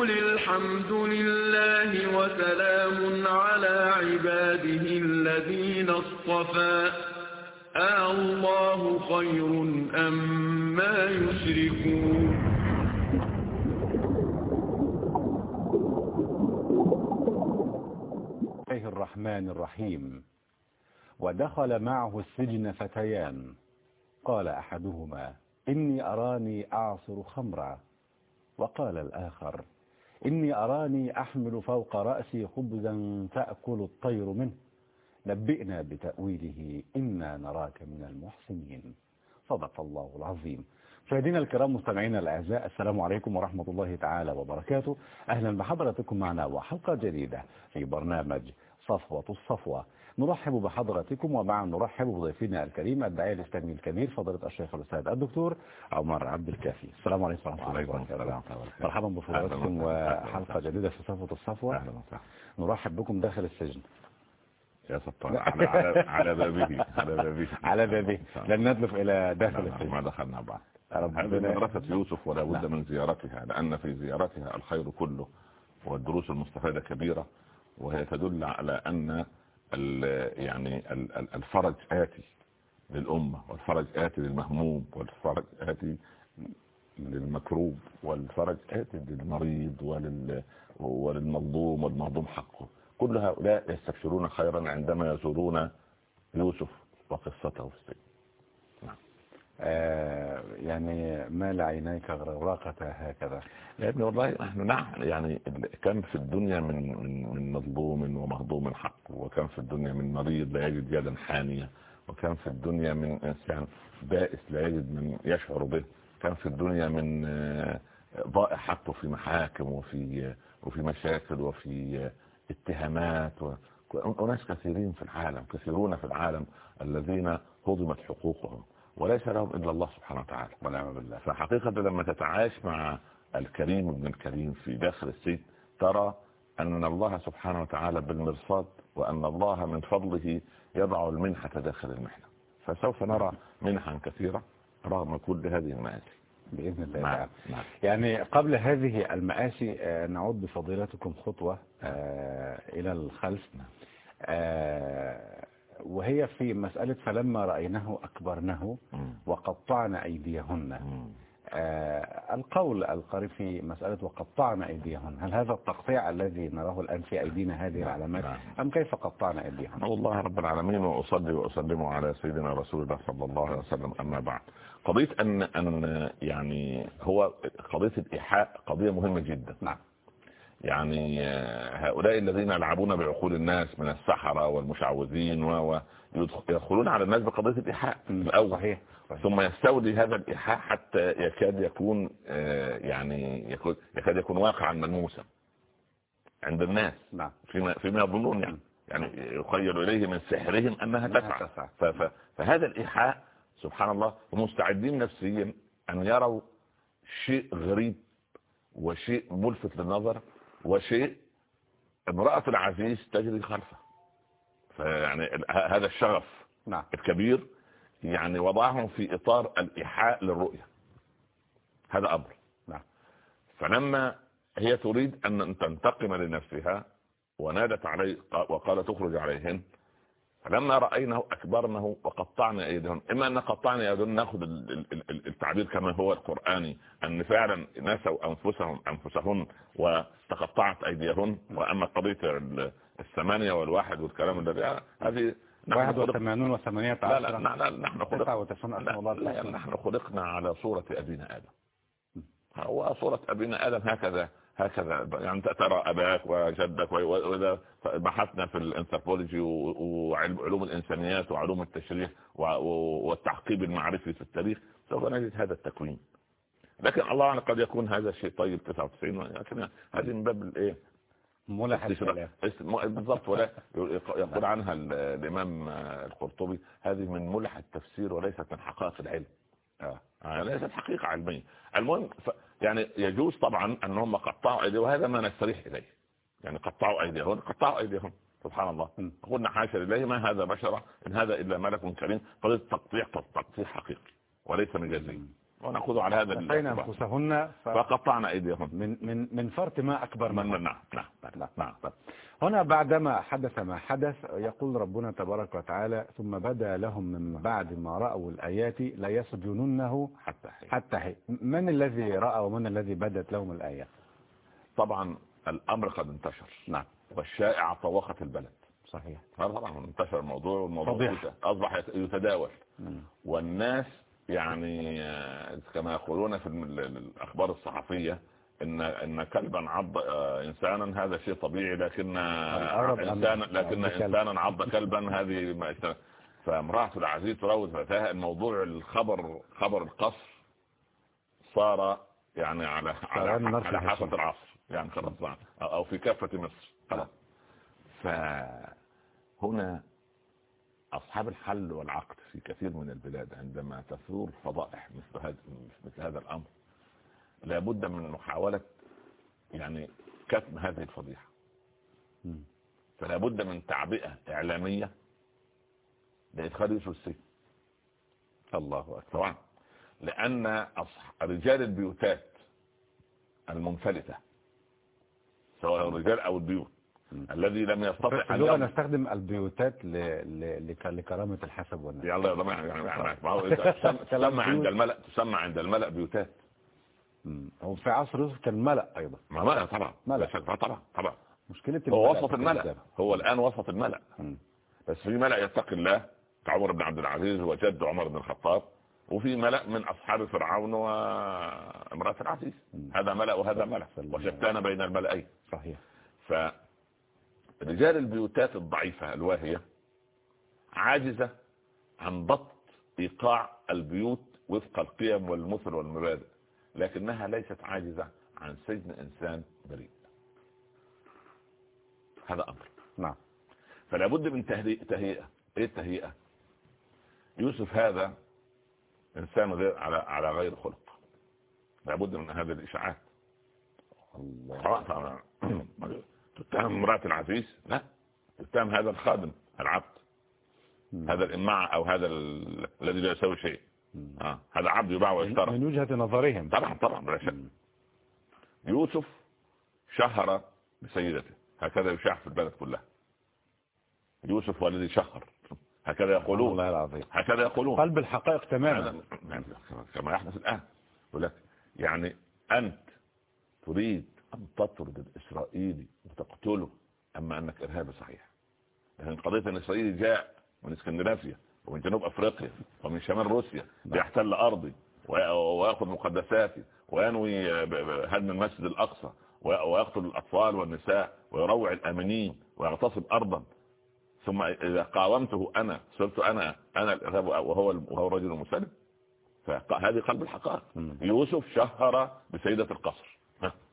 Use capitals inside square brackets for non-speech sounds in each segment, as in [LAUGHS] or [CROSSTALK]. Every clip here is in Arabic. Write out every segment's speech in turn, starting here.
وقل الحمد لله وسلام على عباده الذين اصطفى آه الله خير أم ما يشركون الله الرحمن الرحيم. ودخل معه السجن فتيان. قال أحدهما إني أراني أعصر خمرا. وقال الآخر إني أراني أحمل فوق رأسي خبزا تأكل الطير منه. نبئنا بتأويله إنا نراك من المحسنين. صدق الله العظيم. مشاهدينا الكرام مستمعينا الأعزاء السلام عليكم ورحمة الله تعالى وبركاته. أهلا بحضراتكم معنا وحلقة جديدة في برنامج صفوة الصفوة. نرحب بحضراتكم ومعا نرحب بضيفنا الكريم الداعية الإسلامي الكبير فضيلة الشيخ الأستاذ الدكتور عمر عبد الكافي. السلام عليكم ورحمة الله وبركاته. مرحبا بفضلاتكم وحلقة جديدة في صفوة الصفوة. أهلا وسهلا. نرحب بكم داخل السجن. يا ستار على, بابه على بابه. على بابه. لن ندلف إلى داخل السجن. ما دخلنا بعد. مدرسة يوسف ولا بد. من زيارتها لأن في زيارتها الخير كله والدروس المستفادة كبيرة وهي تدل على أن يعني ال- ال- الفرج آتي للأمة والفرج آتي للمهموم والفرج آتي للمكروب والفرج آتي للمريض ولل وللمظلوم والمهضوم حقه. كل هؤلاء يستبشرون خيرا عندما يزورون يوسف وقصته في السجن. يعني ما لعينيك غرقة هكذا؟ يا ابني والله نحن نعم يعني كم في الدنيا من من من مظلوم ومهضوم حق وكم في الدنيا من مريض لا يجد يدا حانية وكم في الدنيا من إنسان بائس لا يجد من يشعر به كم في الدنيا من آه، ضائع حقه في محاكم وفي وفي مشاكل وفي آه، اتهامات و- أناس كثيرين في العالم كثيرون في العالم الذين هضمت حقوقهم. وليس لهم إلا الله سبحانه وتعالى ونعم بالله. فحقيقة لما تتعايش مع الكريم ابن الكريم في داخل السجن ترى أن الله سبحانه وتعالى بالمرصاد وأن الله من فضله يضع المنحة داخل المحنة. فسوف نرى منحا كثيرة رغم كل هذه المآسي. بإذن الله. نعم نعم. يعني قبل هذه المآسي آه، نعود بفضيلتكم خطوة آه، إلى الخلف. آه، وهي في مسألة فلما رأيناه أكبرنه مم. وقطعنا أيديهن. آه، القول القريب في مسألة وقطعنا أيديهن. هل هذا التقطيع الذي نراه الآن في أيدينا هذه العلامات؟ نعم. أم كيف قطعنا أيديهن؟ الله رب العالمين وأصلي وأسلم على سيدنا رسول الله صلى الله عليه وسلم. أما بعد قضية أن أن يعني هو قضية الإيحاء قضية مهمة جدا. نعم. يعني آه، هؤلاء الذين يلعبون بعقول الناس من السحرة والمشعوذين و- ويدخلون على الناس بقضية الإيحاء الأول. صحيح. صحيح. ثم يستولي هذا الإيحاء حتى يكاد يكون آه، يعني يكاد يكون واقعا ملموسا عند الناس. نعم. فيما فيما يظنون يعني. يعني يخيل إليه من سحرهم أنها تسعى. فهذا الإيحاء سبحان الله مستعدين نفسيا أن يروا شيء غريب وشيء ملفت للنظر وشيء امرأة العزيز تجري خلفه. فيعني هذا الشغف نعم. الكبير يعني وضعهم في إطار الإيحاء للرؤية. هذا أمر. نعم. فلما هي تريد أن تنتقم لنفسها ونادت عليه وقال تخرج عليهن فلما رأينه أكبرنه وقطعنا أيديهن إما أن قطعنا أيديهن نأخذ ال- ال- ال- التعبير كما هو القرآني أن فعلا نسوا أنفسهم أنفسهن وتقطعت أيديهن وأما قضية ال- الثمانية والواحد والكلام الذي هذه واحد وثمانون وثمانية لا لا لا, لا نحن خلقنا. نحن خلقنا على صورة أبينا آدم. هو صورة أبينا آدم هكذا. هكذا. يعني ترى أباك وجدك وإذا بحثنا في الانثروبولوجي و- وعلم علوم الإنسانيات وعلوم التشريح والتعقيب المعرفي في التاريخ سوف نجد هذا التكوين. لكن الله أعلم قد يكون هذا الشيء طيب 99 لكن هذه من باب الإيه؟ بالضبط. ولا يقول عنها ال- الإمام القرطبي هذه من ملح التفسير وليست من حقائق العلم. آه. آه، ليست حقيقة علمية. المهم. يعني يجوز طبعا أنهم قطعوا أيديهم وهذا ما نستريح إليه. يعني قطعوا أيديهم قطعوا أيديهم سبحان الله. قلنا حاشا لله ما هذا بشرة إن هذا إلا ملك كريم قضية تقطيع تقطيع حقيقي وليس مجازي ونأخذ على هذا أتينا أنفسهن ف... فقطعنا أيديهم. من من من فرط ما أكبر من نعم نعم نعم, نعم. هنا بعدما حدث ما حدث يقول ربنا تبارك وتعالى ثم بدا لهم من بعد ما رأوا الآيات لا يسجننه حتى حين. حتى حين. من الذي رأى ومن الذي بدت لهم الآيات؟ طبعا الأمر قد انتشر. نعم. والشائعة طوخت البلد. صحيح. طبعا انتشر الموضوع والموضوع أصبح يتداول. والناس يعني كما يقولون في الأخبار الصحفية إن إن كلبا عض انسانا هذا شيء طبيعي لكن انسانا لكن انسانا عض كلبا هذه ما فامرأة العزيز تروج فتاها الموضوع الخبر خبر القصر صار يعني على على, على حافة العصر يعني خلاص أو في كافة مصر خلاص. فهنا أصحاب الحل والعقد في كثير من البلاد عندما تثور فضائح مثل هذا مثل هذا الأمر لابد من محاولة يعني كتم هذه الفضيحة. فلا بد من تعبئة إعلامية لإدخال يوسف السجن. الله أكبر. طبعا لأن رجال البيوتات المنفلتة سواء الرجال أو البيوت الذي لم يستطع أن اللغة نستخدم البيوتات لكرامة الحسب والنسب يلا يا يعني [LAUGHS] تسمى عند الملأ تسمى عند الملأ بيوتات. هو في عصر يوسف كان ملأ أيضا. ما ملأ طبعا. ملأ. طبعا طبعا. مشكلة هو وسط الملأ. هو الآن وسط الملأ. بس في ملأ يتقي الله كعمر بن عبد العزيز وجد عمر بن الخطاب وفي ملأ من أصحاب فرعون وامرأة العزيز. هذا ملأ وهذا ملأ. وشتان بين الملأين. صحيح. ف رجال البيوتات الضعيفة الواهية عاجزة عن ضبط إيقاع البيوت وفق القيم والمثل والمبادئ لكنها ليست عاجزة عن سجن إنسان بريء هذا أمر. نعم. فلا بد من تهيئة. إيه التهيئة؟ يوسف هذا إنسان غير على على غير خلق. لابد من هذه الإشاعات. الله. تتهم امرأة العزيز لا. تتهم هذا الخادم العبد. هذا الإماع أو هذا الذي لا يسوي شيء. آه. هذا عبد يباع ويشترى. من وجهة نظرهم. طبعا طبعا بلا شك. يوسف شهر بسيدته. هكذا يشاع في البلد كلها. يوسف هو الذي شهر. هكذا يقولون. الله العظيم. هكذا يقولون. قلب الحقائق تماما. كما يحدث الآن. يقول لك يعني أنت تريد أن تطرد الإسرائيلي وتقتله أما أنك إرهابي صحيح. لأن قضية أن الإسرائيلي جاء من إسكندنافيا ومن جنوب أفريقيا ومن شمال روسيا ليحتل أرضي ويأخذ مقدساتي وينوي هدم المسجد الأقصى ويقتل الأطفال والنساء ويروع الآمنين ويغتصب أرضا. ثم إذا قاومته أنا صرت أنا أنا الإرهاب وهو وهو الرجل المسلم فهذه قلب الحقائق. يوسف شهر بسيدة القصر.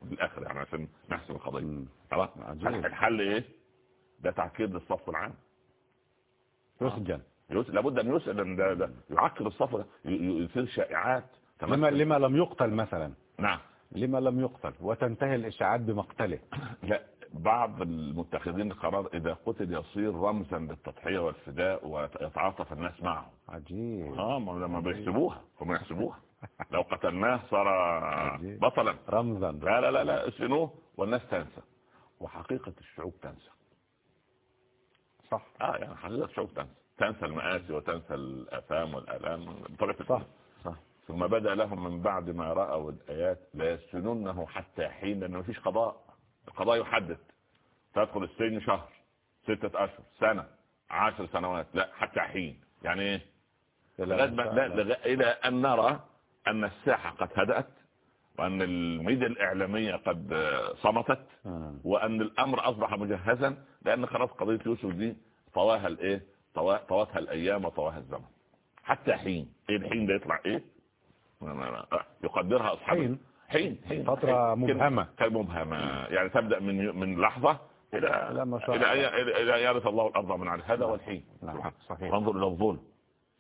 بالاخر يعني عشان نحسم القضية. خلاص؟ الحل إيه؟ ده تعكير للصف العام. يسجن لابد أن يسأل ده, ده يعكر الصف ده يثير شائعات لما, لما لم يقتل مثلا. نعم. لما لم يقتل وتنتهي الإشاعات بمقتله. [LAUGHS] لا بعض المتخذين القرار إذا قتل يصير رمزا للتضحية والفداء ويتعاطف الناس معه. عجيب. آه لما بيحسبوها هم يحسبوها. لو قتلناه صار بطلا. رمزا لا لا لا لا اسفنوه والناس تنسى. وحقيقة الشعوب تنسى. صح. آه يعني حقيقة الشعوب تنسى. تنسى المآسي وتنسى الآثام والآلام بطبيعة صح صح. ثم بدأ لهم من بعد ما رأوا الآيات لا يسجنونه حتى حين لأنه مفيش قضاء. القضاء يحدد. تدخل السجن شهر ستة أشهر سنة عشر سنوات لا حتى حين. يعني إيه؟ لا إلى أن نرى أن الساحة قد هدأت وأن الميديا الإعلامية قد صمتت آه. وأن الأمر أصبح مجهزا لأن خلاص قضية يوسف دي طواها الإيه؟ طواتها الأيام وطواها الزمن. حتى حين. إيه الحين ده يطلع إيه؟ يقدرها أصحاب حين. حين حين. فترة مبهمة. مبهمة. يعني تبدأ من من لحظة إلى إلى إلى يرث الله الأرض من على هذا والحين نعم. صحيح. انظر إلى الظلم.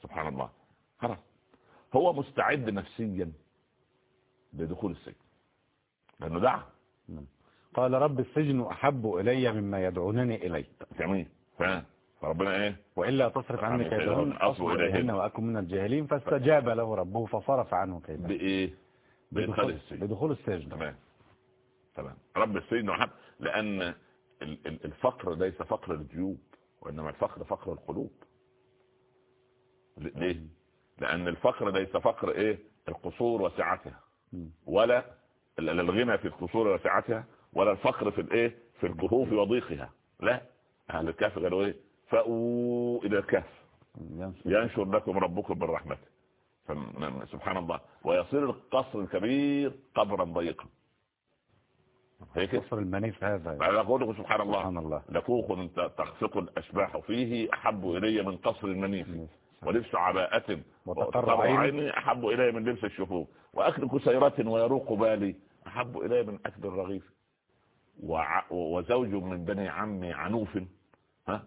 سبحان الله. خلاص. هو مستعد نفسيا لدخول السجن. لأنه دعا. قال رب السجن أحب إلي مما يدعونني إليه. جميل. فربنا إيه؟ وإلا تصرف عني كيدهن أصب إليهن. وأكن من الجاهلين. فاستجاب له ربه فصرف عنه كيدهن بإدخال بدخول, السجن. بدخول السجن. تمام. تمام. رب السجن وحب لأن ال- ال- الفقر ليس فقر الجيوب وإنما الفقر فقر القلوب. ليه؟ لأن الفقر ليس فقر إيه؟ القصور وسعتها. ولا ال- ال- الغنى في القصور وسعتها ولا الفقر في الإيه في الكهوف وضيقها. لا. أهل الكهف قالوا إيه؟ فأووا إلى الكهف. ينشر. لكم ربكم من رحمته. سبحان الله. ويصير القصر الكبير قبرا ضيقا. هيك؟ قصر المنيف هذا. أنا أقول لكم سبحان الله. سبحان الله. لكوخ تخفق الأشباح فيه أحب إلي من قصر المنيف. ولبس عباءة وتقر عيني. أحب إلي من لبس الشفوف. وأكل كسيرة ويروق بالي. أحب إلي من أكل الرغيف. وع... وزوج من بني عمي عنوف. ها؟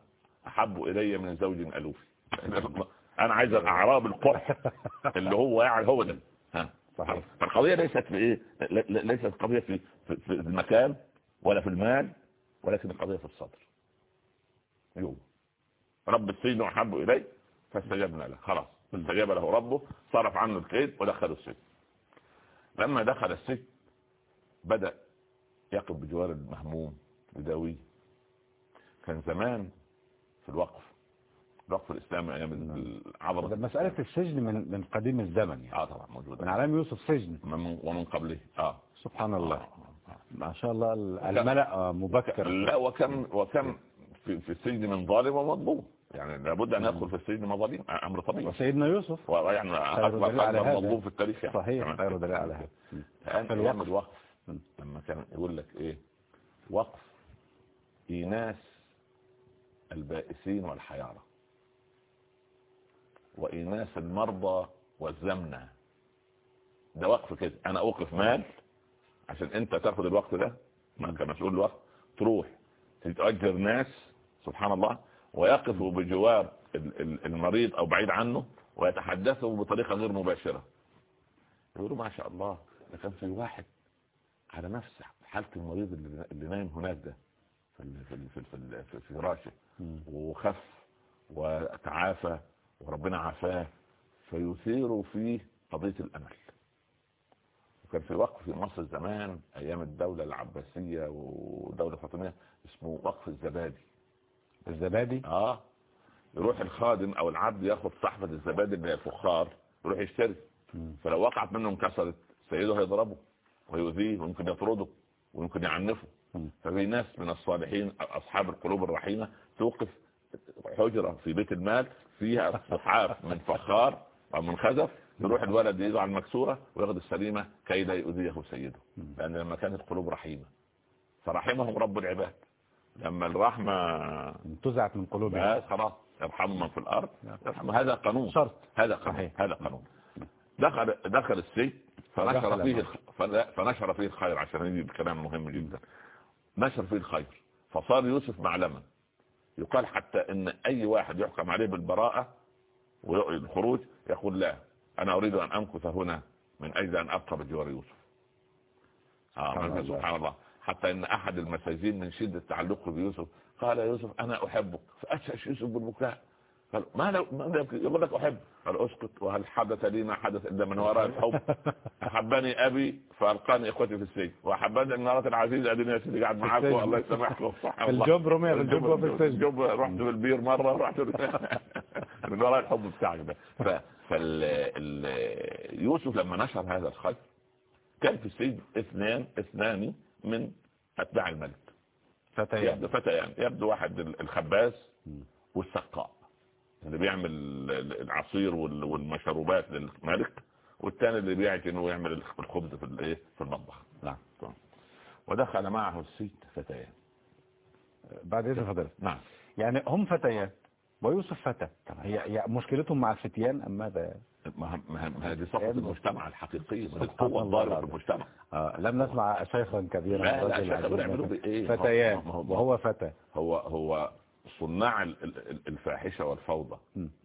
أحب إلي من زوج ألوف. [LAUGHS] أنا عايز الأعراب القرح اللي هو يعني هو ده. ها؟ صحيح. فالقضية ليست في إيه؟ ليست قضية في في في المكان ولا في المال ولكن القضية في الصدر. يوم رب السجن أحب إليه فاستجبنا له. خلاص. استجاب له ربه صرف عنه الكيد ودخله السجن. لما دخل السجن بدأ يقف بجوار المهموم يداويه كان زمان في الوقف الوقف الإسلامي أيام ده العظمة. مسألة السجن من من قديم الزمن يعني. آه طبعا موجودة. من علام يوسف سجن. ومن ومن قبله. آه. سبحان الله. آه. ما شاء الله الملأ مبكر. لا وكم وكم في, في السجن من ظالم ومظلوم. يعني لابد أن يدخل في السجن مظالم أمر طبيعي. وسيدنا يوسف. ويعني خير اكبر هذا. مظلوم في التاريخ يعني. صحيح. خير دليل على هذا. الوقف. م. لما كان يقول لك إيه؟ وقف ايناس البائسين والحيارى وايناس المرضى والزمنة. ده وقف كده. أنا أوقف مال عشان أنت تاخد الوقت ده؟ ما كمسؤول الوقت تروح تتأجر ناس سبحان الله ويقفوا بجوار ال- ال- المريض أو بعيد عنه ويتحدثوا بطريقة غير مباشرة. يقولوا ما شاء الله ده كان في واحد على نفس حالة المريض اللي, نايم هناك ده في في في في, في فراشه. وخف وتعافى وربنا عافاه فيثير فيه قضية الأمل. وكان في وقف في مصر زمان أيام الدولة العباسية ودولة فاطمية اسمه وقف الزبادي. الزبادي آه يروح الخادم أو العبد ياخد صحفة الزبادي هي الفخار يروح يشتري. فلو وقعت منه انكسرت سيده هيضربه ويؤذيه ويمكن يطرده ويمكن يعنفه. ففي ناس من الصالحين أصحاب القلوب الرحيمة توقف حجرة في بيت المال فيها صحاف من فخار أو من خزف يروح الولد على المكسورة وياخد السليمة كي لا يؤذيه سيده. لأن لما كانت القلوب رحيمة فرحمهم رب العباد لما الرحمة انتزعت من قلوبهم. خلاص يرحم من في الأرض. هذا قانون. شرط. هذا قانون. هذا قانون. دخل دخل السجن فنشر فيه فنشر فيه الخير عشان يجي الكلام مهم جدا. نشر فيه الخير. فصار يوسف معلما يقال حتى إن أي واحد يحكم عليه بالبراءة والخروج يقول لا أنا أريد أن امكث هنا من أجل أن أبقى بجوار يوسف. آه. سبحان الله. حتى إن أحد المساجين من شدة تعلقه بيوسف قال يوسف أنا أحبك. فاشهش يوسف بالبكاء. قال ما لو ما يقول لك أحب. قال اسكت وهل حدث لي ما حدث إلا من وراء الحب. أحبني أبي فألقاني إخوتي في السجن. وأحبني امرأة العزيز اديني يا سيدي قاعد معاكم. السجن. الله يسامحكم. صح في الجب رمية في الجب وفي السجن. الجب رحت بالبير مرة رحت من وراء الحب بتاعك ده. فال... ال... يوسف لما نشر هذا الخير كان في السجن اثنان اثنان من أتباع الملك فتيان. يبدو فتيان. يبدو واحد الخباز. والسقاء. اللي بيعمل العصير وال- والمشروبات للملك والثاني اللي بيعجن ويعمل الخبز في الايه في المطبخ. نعم. ودخل معه السجن فتيان. بعد إذن حضرتك. نعم. يعني هم فتيان ويوسف فتى. هي مشكلتهم مع الفتيان أم ماذا؟ ما ما- ما هذه صفة المجتمع الحقيقية القوة الله الضاربة في. المجتمع آه لم نسمع شيخا كبيرا لا، لا، رجل شيخ عجوز بيعملوا مثلا. بإيه؟ فتيان وهو فتى هو هو صناع ال- ال- الفاحشة والفوضى.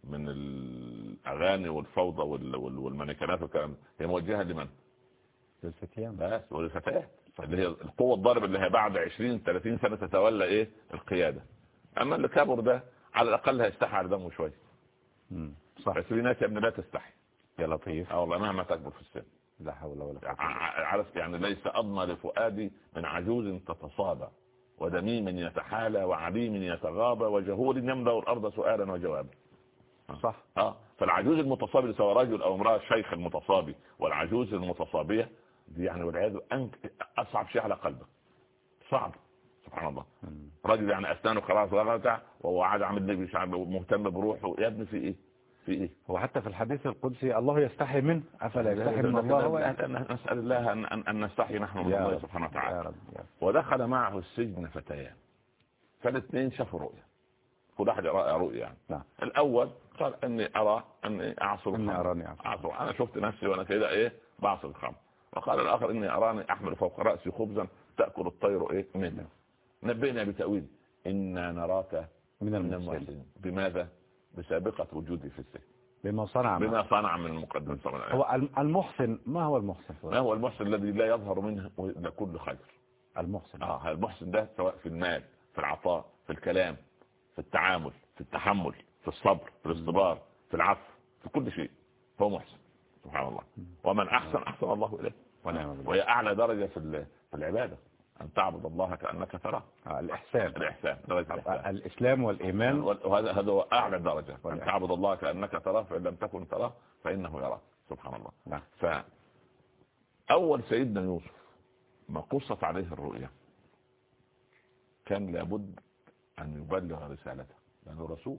من الأغاني والفوضى وال- وال- والمانيكانات والكلام هي موجهة لمن؟ للفتيان بس وللفتيات اللي هي القوة الضاربة اللي هي بعد 20 30 سنة تتولى إيه القيادة اما اللي كبر ده على الاقل هيستحي على دمه شوية مم. صح. ناس يا ابني لا تستحي. يا لطيف. آه والله مهما تكبر في السن. لا حول ولا قوة ع- عارف يعني ليس أضمى لفؤادي من عجوز تتصابى ودميم يتحالى وعليم يتغابى وجهول يملأ الأرض سؤالا وجوابا صح آه فالعجوز المتصابي سواء رجل أو امراه الشيخ المتصابي والعجوز المتصابيه دي يعني والعياذ أنك اصعب شيء على قلبك صعب سبحان الله. رجل يعني أسنانه خلاص غلطة وهو قاعد عامل نبي شعب مهتم بروحه. يا ابني في إيه؟ في إيه؟ هو حتى في الحديث القدسي الله يستحي منه. أفلا يستحي من الله؟ هو نسأل الله أن, أن, أن نستحي نحن من الله. سبحانه يا وتعالى رب يا رب. ودخل معه السجن فتيان. فالاثنين شافوا رؤيا كل واحد يرى رؤيا يعني. نعم. الأول قال أني أعصر إني الخمر. أراني أعصر. أعصر. أنا شفت نفسي وأنا كده إيه؟ بعصر الخمر وقال الآخر إني أراني أحمل فوق رأسي خبزا تأكل الطير إيه؟ منه نبينا بتأويل إنا نراك من المسلمين المحسنين. بماذا؟ بسابقة وجودي في السجن. بما صنع. بما صنع من المقدم صلى الله عليه وسلم. هو الم- المحسن ما هو المحسن؟ ما هو المحسن الذي لا يظهر منه إلا كل خير. المحسن. آه المحسن ده سواء في المال في العطاء في الكلام في التعامل في التحمل في الصبر في الاصطبار في العفو في كل شيء. هو محسن. سبحان الله. ومن أحسن أحسن الله إليه. ونعم. وهي أعلى درجة في العبادة. أن تعبد الله كأنك تراه. آه، الإحسان. الإحسان الإسلام والإيمان. وهذا هذا هو درجة. أن والإحسان. تعبد الله كأنك تراه فإن لم تكن تراه فإنه يراك. سبحان الله. نعم. فأول سيدنا يوسف ما قصت عليه الرؤيا كان لابد أن يبلغ رسالته لأنه رسول.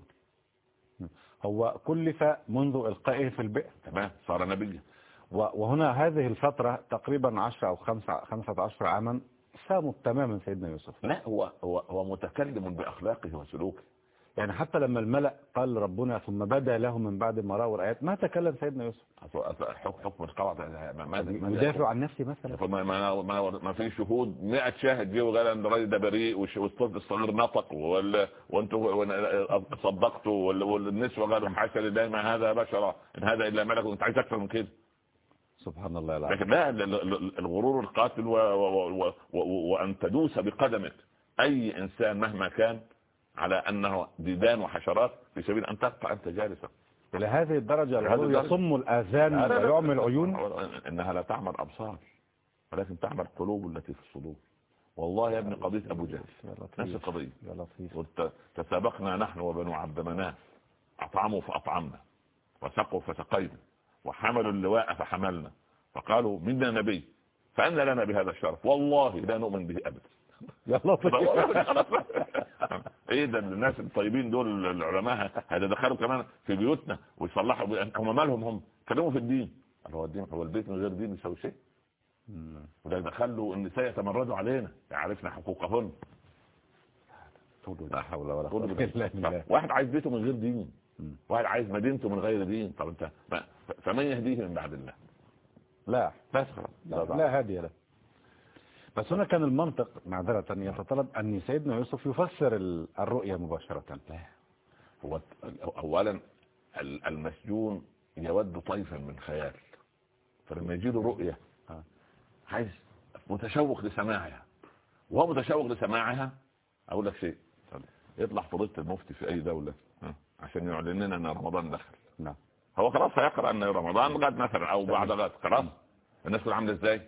هو كلف منذ إلقائه في البئر. تمام. صار نبيا. وهنا هذه الفترة تقريبا 10 أو 5 15 عاما سامت تماما سيدنا يوسف. لا هو هو هو متكلم بأخلاقه وسلوكه. يعني حتى لما الملأ قال ربنا ثم بدا له من بعد ما رأوا الآيات ما تكلم سيدنا يوسف. حكم حكم القواعد ماذا يدافع عن نفسه مثلا. ما ما ما, ما في شهود 100 شاهد جه وقال أن الراجل ده بريء والطفل الصغير نطق وانتوا ون- صدقتوا وال- والنسوة قالوا حاشا لله ما هذا بشرا إن هذا إلا ملك أنت عايز أكثر من كده. سبحان الله العظيم. لكن لا ال- ال- الغرور القاتل و و و و وأن تدوس بقدمك أي إنسان مهما كان على أنه ديدان وحشرات في سبيل أن تبقى أنت جالسا. إلى هذه الدرجة. يصم الآذان. ويعمي العيون إنها لا تعمل أبصار ولكن تعمل قلوب التي في الصدور. والله يا ابن قضية أبو جهل. نفس قلت تسابقنا نحن وبنو عبد مناف. أطعموا فأطعمنا وسقوا فسقينا. وحملوا اللواء فحملنا. فقالوا منا نبي فأن لنا بهذا الشرف. والله لا نؤمن به [LAUGHS] لطيف إيه ده الناس الطيبين دول العلماء هذا دخلوا كمان في بيوتنا ويصلحوا بي- هم مالهم هم؟ كلموا في الدين. هو الدين هو البيت من غير دين يساوي شيء؟ وده دخلوا النساء يتمردوا علينا. عرفنا حقوقهن. لا حول ولا قوة كله إلا بالله. واحد عايز بيته من غير دين. واحد عايز مدينته من غير دين. طب أنت فمن يهديه من بعد الله؟ لا. بس. خلاص لا, لا هادي له. بس هنا كان المنطق معذرة يتطلب أن سيدنا يوسف يفسر ال- الرؤية مباشرة. هو اولا ال- المسجون يود طيفا من خيال. فلما يجي له رؤية آه. عايز متشوق لسماعها. وهو متشوق لسماعها؟ أقول لك شيء. يطلع فضيله المفتي في أي دولة. ها، عشان يعلن لنا إن رمضان دخل. نعم. هو خلاص هيقرأ ان رمضان غد مثلا أو بعد غد خلاص. الناس كلها عامله إزاي؟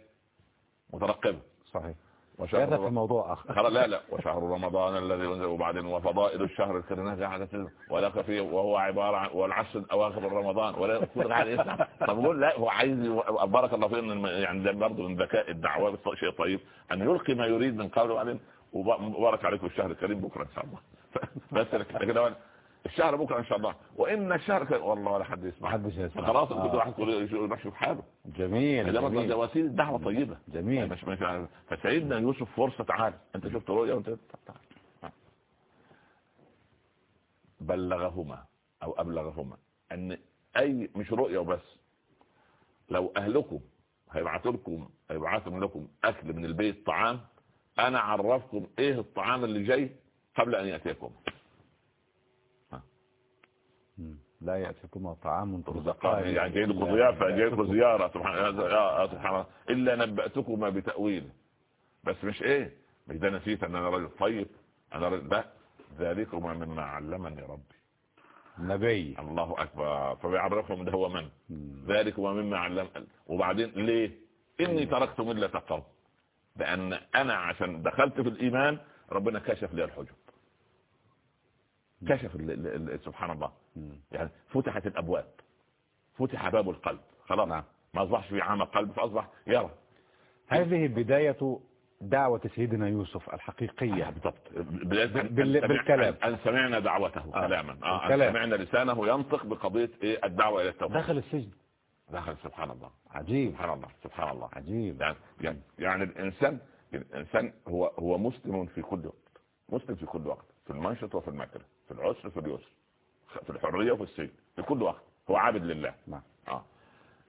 مترقبة. صحيح. وشهر هذا في موضوع آخر. خلاص لا لا. وشهر رمضان الذي انزل وبعدين وفضائل الشهر الكريم. قاعدة ولا فيه وهو عبارة عن والعشر اواخر رمضان. ولا كل قاعد يسمع طب يقول لا هو عايز بارك الله فيه يعني ده برضه من ذكاء الدعوة شيء طيب. أن يلقي ما يريد من قوله وبعدين وبارك عليكم الشهر الكريم بكرة إن شاء الله. [LAUGHS] بس هو الشهر بكرة إن شاء الله وإن الشهر كريم والله ولا حد يسمع محدش يسمع. خلاص آه. كل واحد يروح يشوف حاله جميل ده وسيلة دعوة طيبة جميل مش مش فسيدنا يوسف فرصة تعال أنت شفت رؤيا وانت تعال. بلغهما أو أبلغهما أن اي مش رؤيا وبس لو أهلكم هيبعتوا لكم هيبعتوا لكم أكل من البيت طعام أنا عرفكم إيه الطعام اللي جاي قبل أن يأتيكم. لا يأتيكم طعام رزقان يعني جاي لكم ضيافه جاي لكم زياره سبحان الله سبحان الله. إلا نباتكم ما بتاويله بس مش إيه؟ مش ده نسيت إن أنا راجل طيب أنا راجل لا. ذلكما مما علمني ربي. نبي. الله أكبر. فبيعرفهم ده هو من. ذلكما مما علم. وبعدين ليه؟ إني تركت ملة قوم لأن أنا عشان دخلت في الإيمان ربنا كشف لي الحجب. كشف سبحان الله. يعني فتحت الأبواب. فتح باب القلب. خلاص. نعم. ما أصبحش في عام قلب فأصبح يرى. هذه بداية دعوة سيدنا يوسف الحقيقية. بالضبط. بداية أن- بال- أن سمع- بالكلام. أن سمعنا دعوته آه. كلاما. آه. أن. سمعنا لسانه ينطق بقضية إيه؟ الدعوة إلى التوحيد دخل السجن. دخل سبحان الله. عجيب. سبحان الله سبحان الله. عجيب. يعني يعني, يعني الإنسان الإنسان هو هو مسلم في كل وقت. مسلم في كل وقت. في المنشط وفي المكره في العسر وفي اليسر. في الحرية وفي السجن في كل وقت هو عابد لله. نعم. آه.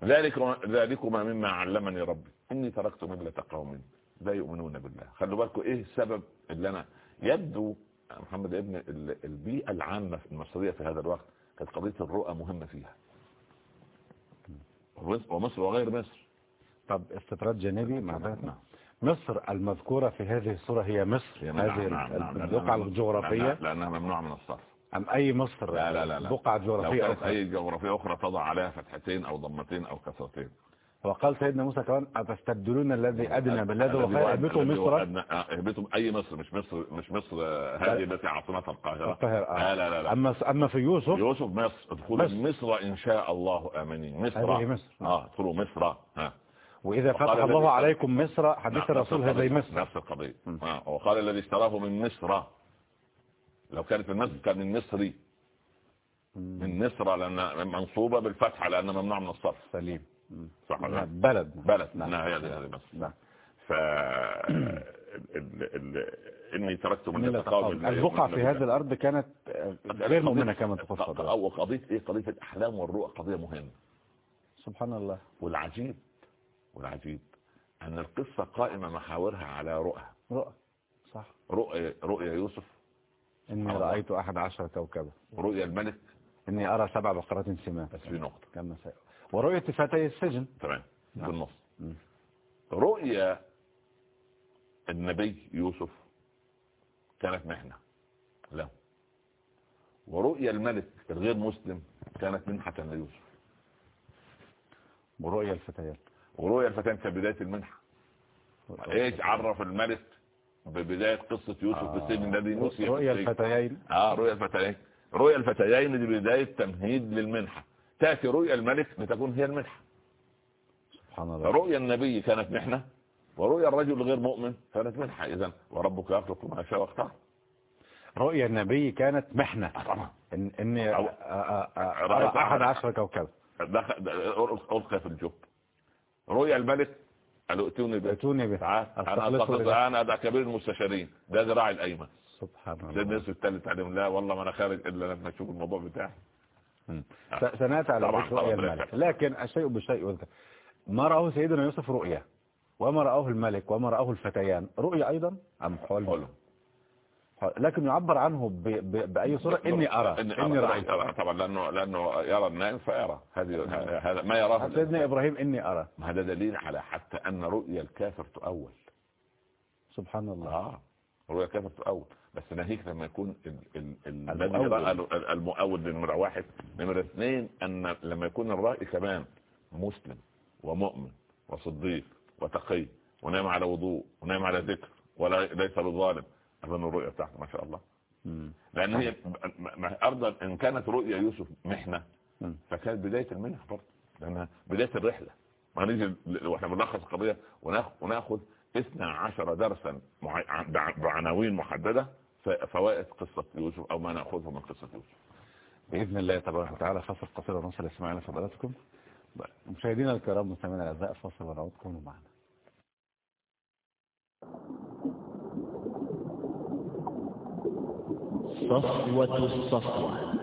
ذلك ذلكما مما علمني ربي. إني تركت ملة قوم لا يؤمنون بالله. خلوا بالكم إيه السبب اللي أنا يبدو محمد ابن ال- البيئة العامة في المصرية في هذا الوقت كانت قضية الرؤى مهمة فيها. ومصر- وغير مصر. طب استطراد جانبي معذرة مصر المذكورة في هذه الصورة هي مصر هذه نعم، نعم، لأنها- البقعة الجغرافية. لأنها ممنوعة من الصرف. أم أي مصر لا لا لا لا. بقعة لو جغرافية كانت أخرى؟ أي جغرافية أخرى تضع عليها فتحتين أو ضمتين أو كسرتين. وقال سيدنا موسى كمان أتستبدلون الذي أدنى بالذي هو خير اهبطوا مصر؟ آه، اهبطوا أي مصر؟ مش مصر مش مصر آه، هذه التي عاصمتها القاهرة. القاهرة لا آه. لا لا, لا. أما أما في يوسف؟ يوسف مصر. ادخلوا مصر. مصر إن شاء الله آمنين. مصر. هذه مصر. آه ادخلوا مصر. ها. وإذا فتح الله عليكم مصر حديث نعم، الرسول هذه. مصر. نفس القضية. آه. وقال الذي اشتراه من مصر لو كانت من مصر كان من مصري من مصر لأن منصوبة بالفتحة لأن ممنوع من الصرف. سليم. صح ولا لا؟ بلد. بلد. نعم. نعم هي هذه مصر نعم. ف [CLEARS THROAT] إني تركت من قوم. البقعة في هذه الأرض كانت غير مؤمنة كما تقول فضل أو قضية إيه؟ قضية الأحلام والرؤى. قضية مهمة. سبحان الله. والعجيب والعجيب أن القصة قائمة محاورها على رؤى. رؤى. صح. رؤيا رؤيا يوسف إني. رأيت أحد عشر كوكبا. ورؤيا الملك. إني أرى سبع بقرات سمان بس في نقطة. كما ورؤية فتي السجن. تمام. نعم. بالنص مم. رؤيا النبي يوسف كانت محنه له ورؤيا الملك الغير مسلم كانت منحة ليوسف. ورؤية الفتيات. ورؤيا الفتاه كانت بداية المنحة. إيش عرف الملك ببداية قصة يوسف آه. بالسجن الذي نسي في رؤية السجن. الفتيين. آه رؤيا الفتيين. رؤيا الفتيين دي بداية تمهيد للمنحة. تأتي رؤيا الملك لتكون هي المنحة. سبحان الله. فرؤيا النبي كانت محنة ورؤيا الرجل الغير مؤمن كانت منحة. إذا وربك يخلق ما شاء واختار. رؤيا النبي كانت محنة. آه طبعا أرى أحد أحد- عشر كوكبا دخل ألقى في الجب رؤيا الملك قالوا ائتوني به. ائتوني به. أنا إلى- أنا ده كبير المستشارين. ده ذراعي الأيمن. سبحان الله. الناس الثالث عليهم. لا والله ما أنا خارج إلا لما أشوف الموضوع بتاعي. س- سنأتي على رؤيا الملك. لكن الشيء بالشيء يذكر ما رأه سيدنا يوسف رؤيا وما رأه الملك؟ وما رأه الفتيان؟ رؤيا حلم حلم؟ حلم. لكن يعبر عنه ب... ب... بأي صورة إني أرى إني, إني أرى. رأيت. طبعا طبعا لأنه لأنه يرى النائم فيرى. هذه هذا ما يراه سيدنا إبراهيم إني أرى. هذا دليل على حتى أن رؤيا الكافر تؤول. سبحان الله. آه رؤيا الكافر تؤول. بس ناهيك لما يكون الذي المؤول. رأى المؤول دي نمرة واحد. نمرة اثنين أن لما يكون الرأي كمان مسلم ومؤمن وصديق وتقي ونام على وضوء ونام على ذكر ولا ليس بظالم اظن الرؤيا بتاعته ما شاء الله. مم. لأن هي ارضا إن كانت رؤيا يوسف محنة مم. فكانت بداية المنح برضه لانها بداية الرحلة. ما نيجي وإحنا بنلخص القضية وناخ- وناخذ 12 درسا بعناوين محددة ف- فوائد قصة يوسف أو ما ناخذه من قصة يوسف. بإذن الله تبارك وتعالى فاصل قصير ونصل لسماعنا فضلاتكم مشاهدينا الكرام مستمعينا الأعزاء فاصل ونعود كونوا معنا. صفوة الصفوة.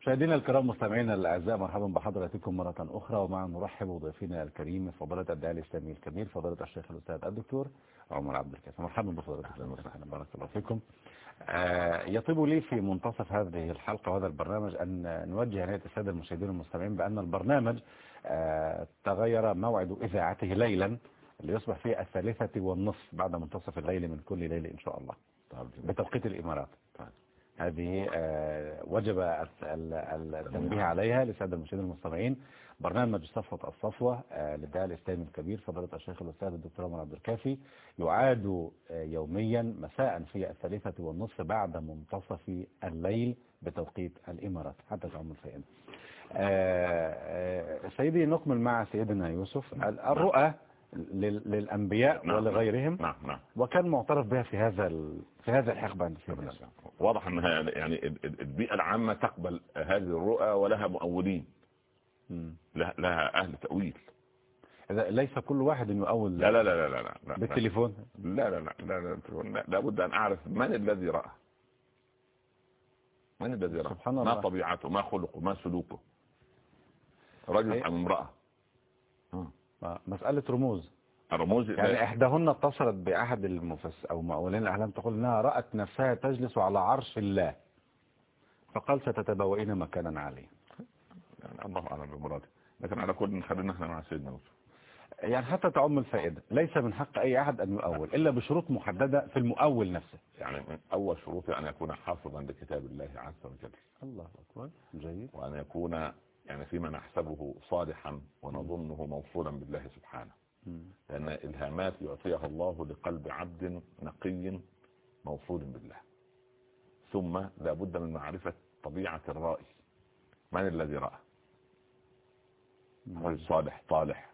مشاهدينا الكرام مستمعينا الأعزاء مرحبا بحضراتكم مرة أخرى ومع نرحب بضيفنا الكريم فضيلة الداعي الإسلامي الكبير فضيلة الشيخ الأستاذ الدكتور عمر عبد الكافي. مرحبا بفضيلتكم أهلا وسهلا بارك الله فيكم. آه، يطيب لي في منتصف هذه الحلقة وهذا البرنامج أن نوجه عنايه السادة المشاهدين المستمعين بأن البرنامج آه، تغير موعد إذاعته ليلا. ليصبح في الثالثة والنصف بعد منتصف الليل من كل ليلة إن شاء الله جميل. بتوقيت الإمارات طيب. هذه آه، وجب الت- ال- التنبيه عليها لسادة المشاهدين المستمعين برنامج صفوة الصفوة آه، للداعي الإسلامي الكبير فضيلة الشيخ الأستاذ الدكتور عمر عبد الكافي يعاد يوميا مساء في الثالثة والنصف بعد منتصف الليل بتوقيت الإمارات حتى تعم الفئن آه، آه، سيدي نكمل مع سيدنا يوسف ال- الرؤى للأنبياء نعم. ولغيرهم نعم نعم وكان معترف بها في هذا في هذا الحقبة عند واضح انها يعني ال- ال- البيئة العامة تقبل هذه الرؤى ولها مؤولين. لها, لها أهل تأويل إذا ليس كل واحد يؤول لا لا لا لا لا لا لا بالتليفون لا لا لا لا لا لا لابد ان اعرف من الذي رأى من الذي رأى سبحان ما الله. طبيعته ما خلقه ما سلوكه رجل ام امرأة آه. آه، مسألة رموز. الرموز يعني إحداهن اتصلت بأحد المفس أو مؤولين الأعلام تقول إنها رأت نفسها تجلس على عرش الله. فقال ستتبوئين مكانا عاليا. يعني الله أعلم بمراده. لكن على كل خلينا إحنا مع سيدنا يوسف يعني حتى تعم الفائدة. ليس من حق أي أحد أن يؤول إلا بشروط محددة في المؤول نفسه. يعني من أول شروطه أن يكون حافظا لكتاب الله عز وجل. الله أكبر. جيد. وأن يكون يعني فيما نحسبه صالحا ونظنه موصولا بالله سبحانه. لأن إلهامات يعطيها الله لقلب عبد نقي موصول بالله. ثم لا بد من معرفة طبيعة الرائي من الذي رأى؟ رجل صالح طالح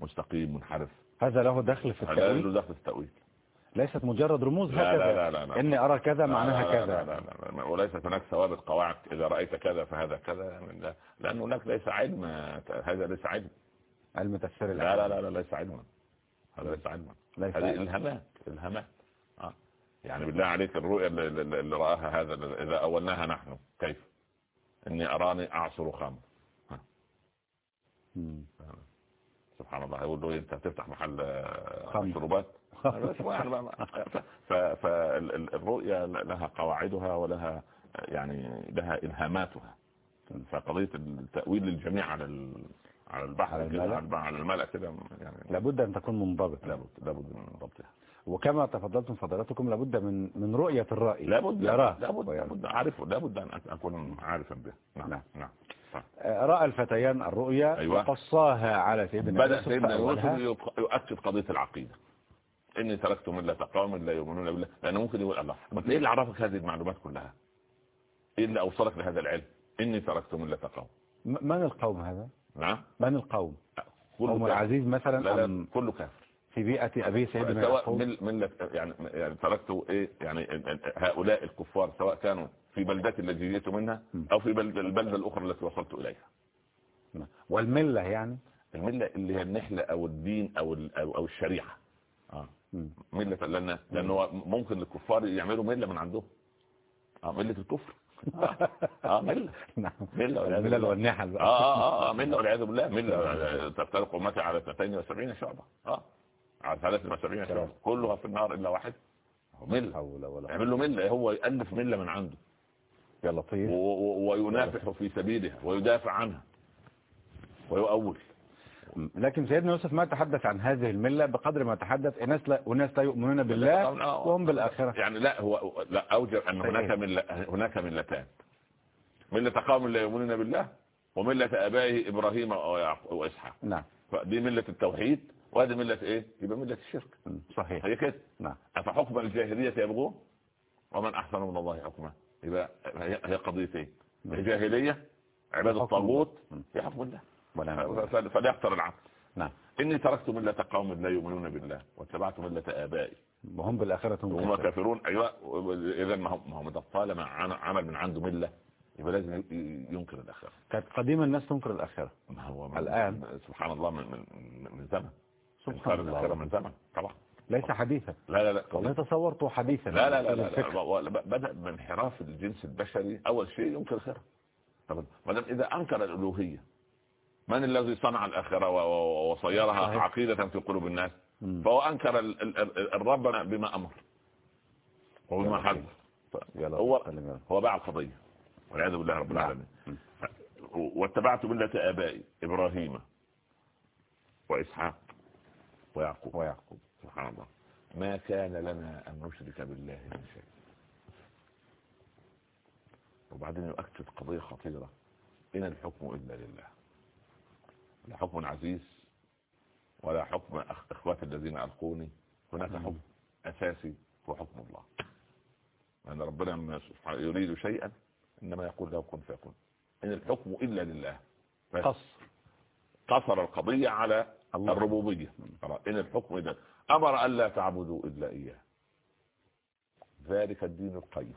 مستقيم منحرف. هذا له دخل في هذا التأويل؟ له دخل في التأويل. ليست مجرد رموز هكذا لا لا لا, لا. إني أرى كذا معناها لا لا كذا لا لا لا. وليست هناك ثوابت قواعد إذا رأيت كذا فهذا كذا لا. لأن هناك ليس علم هذا ليس علم علم تفسير لا لا لا, لا ليس علما هذا ليس علما هذه علم. إلهامات إلهامات آه. يعني بالله عليك الرؤيا اللي, اللي اللي رآها هذا إذا أولناها نحن كيف إني أراني أعصر خمر مم. سبحان الله يقول له أنت هتفتح محل آه، خمر. مشروبات فالرؤيا لها قواعدها ولها يعني لها إلهاماتها. فقضية التأويل للجميع على ال- على البحر على الملأ. على الملأ كده يعني. لابد أن تكون منضبطة. لابد لابد من ضبطها وكما تفضلتم فضلاتكم لابد من من رؤية الرأي. لابد يراه لابد. لابد عارفه لابد أن أكون عارفا به. نعم. نعم. نعم. طيب. آه، رأى الفتيان الرؤيا أيوة. وقصاها على سيدنا بدأ سيدنا يوسف يؤكد قضية العقيدة. إني تركت ملة قوم لا يؤمنون بالله. لأنه ممكن يقول الله. ما إيه اللي عرفك هذه المعلومات كلها؟ إيه اللي أوصلك لهذا العلم؟ إني تركت ملة قوم من القوم هذا؟ نعم. من القوم؟ قوم كافر. العزيز مثلا لا لا أم كله كافر. في بيئة أبي سيدنا سواء يعقوب؟ مل ملة يعني يعني تركت إيه؟ يعني هؤلاء الكفار سواء كانوا في بلدتي التي جئت منها أو في بلد البلدة الأخرى التي وصلت إليها. نعم. والملة يعني؟ الملة اللي هي النحلة أو الدين أو, أو الشريعة. مم. ملة لأن لأنه ممكن الكفار يعملوا ملة من عندهم. آه ملة الكفر. [LAUGHS] آه ملة. [LAUGHS] نعم. ملة الملل. والنحل آه بقى. آه آه ملة والعياذ بالله. ملة. [LAUGHS] تفترق امتي على 72 شعبة. آه. على 73 شعبة. كلها في النار إلا واحد. هو ملة. يعمل له ملة. هو يألف ملة من عنده. يا لطيف. وينافح في سبيلها. ويدافع عنها. ويؤول. لكن سيدنا يوسف ما تحدث عن هذه الملة بقدر ما تحدث. ناس لا وناس لا يؤمنون بالله وهم بالآخرة. يعني لا هو لا أوجب أن هناك ملة هناك ملتان. ملة قوم لا يؤمنون بالله وملة أبائه إبراهيم واسحاق نعم. فدي ملة التوحيد وهذه ملة إيه؟ يبقى ملة الشرك. صحيح. هي كده. نعم. أفحكم الجاهلية يبغون؟ ومن أحسن من الله حكما. يبقى هي قضيتين الجاهلية عبادة حكم الطاغوت. في حكم الله. فليختر العقل. نعم. إني تركت ملة قوم لا يؤمنون بالله واتبعت ملة آبائي. وهم بالآخرة هم كافرون. كافرون أيوه. إذا ما هو ما هو ده طالما عمل من عنده ملة يبقى لازم ينكر الآخرة. كانت قديما الناس تنكر الآخرة. ما هو من الآن. سبحان الله من من من زمن. سبحان الله. من زمن طبعا. ليس حديثا. لا لا لا. والله تصورته حديثا. لا لا لا, لا. لا, لا بدأ من انحراف الجنس البشري. أول شيء ينكر الآخرة. طب ما دام إذا أنكر الألوهية من الذي صنع و- وصيرها. عقيدة في قلوب الناس. فهو ال- الرب بما أمر. وبما لطيف. هو. هو باع القضية. والعياذ بالله رب العالمين. واتبعت ملة آبائي إبراهيم وإسحاق ويعقوب. ويعقوب. سبحان الله. ما كان لنا أن نشرك بالله من شيء. وبعدين يؤكد قضية خطيرة. إن الحكم إلا لله. لا حكم عزيز ولا حكم إخواتي الذين ألقوني هناك. حكم أساسي هو حكم الله أن ربنا لما يريد شيئا إنما يقول له كن فيكون إن الحكم إلا لله. قصر قصر القضية على الله. الربوبية. إن الحكم إلا أمر ألا تعبدوا إلا إياه ذلك الدين القيم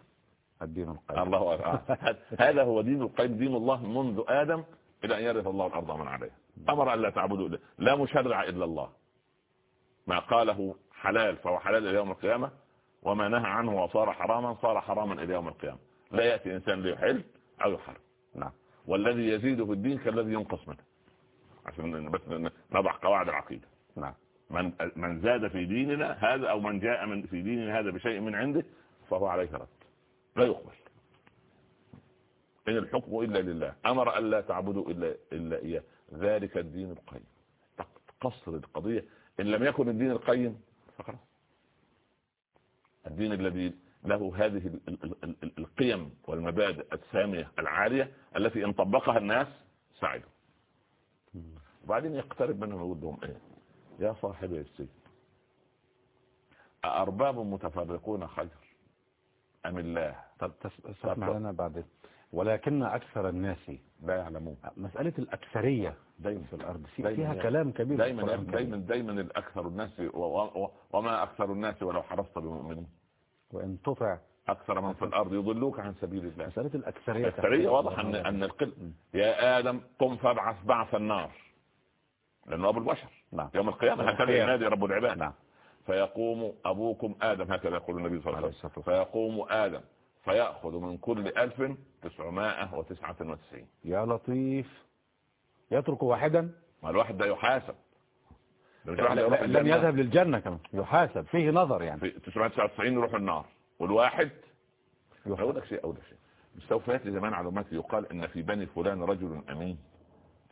الدين القيم الله أكبر. [LAUGHS] هذا هو دين القيم دين الله منذ آدم إلى أن يرث الله الأرض من عليها أمر ألا تعبدوا إلا لا مشرع إلا الله. ما قاله حلال فهو حلال إلى يوم القيامة وما نهى عنه وصار حراما صار حراما إلى يوم القيامة. لا يأتي إنسان ليحل أو يحرم. نعم. والذي يزيد في الدين كالذي ينقص منه. عشان بس نضع قواعد العقيدة. نعم. من من زاد في ديننا هذا أو من جاء من في ديننا هذا بشيء من عنده فهو عليه رد. لا يقبل. إن الحكم إلا لله. أمر الا تعبدوا الا إلا إياه. ذلك الدين القيم. قصر القضية إن لم يكن الدين القيم فخلاص الدين الذي له هذه ال- ال- ال- ال- القيم والمبادئ السامية العالية التي إن طبقها الناس سعدوا وبعدين يقترب منهم ويقول لهم إيه؟ يا صاحبي السجن. أأرباب متفرقون خير أم الله؟ طب تس- اسمع طب. لنا بعد ولكن أكثر الناس لا يعلمون مسألة الأكثرية دايما في الأرض في- دايما فيها. كلام كبير دايما دايما الكريم. دايما الأكثر الناس وما أكثر الناس ولو حرصت بمؤمنين وإن تطع أكثر من في الأرض يضلوك عن سبيل الله مسألة الأكثرية الأكثرية واضح أن أن القل. يا آدم قم فابعث بعث النار لأنه أبو البشر نعم يوم القيامة هكذا. ينادي رب العباد نعم فيقوم أبوكم آدم هكذا يقول النبي صلى الله عليه وسلم. فيقوم آدم فيأخذ من كل ألف تسعمائة وتسعة وتسعين. يا لطيف. يترك واحدا؟ ما الواحد ده يحاسب. لن الجنة، يذهب للجنة كمان. يحاسب. فيه نظر يعني. في 999 يروح النار. والواحد. أقول لك شيء أقول لك شيء. سوف يأتي زمان معلومات يقال إن في بني فلان رجل أمين.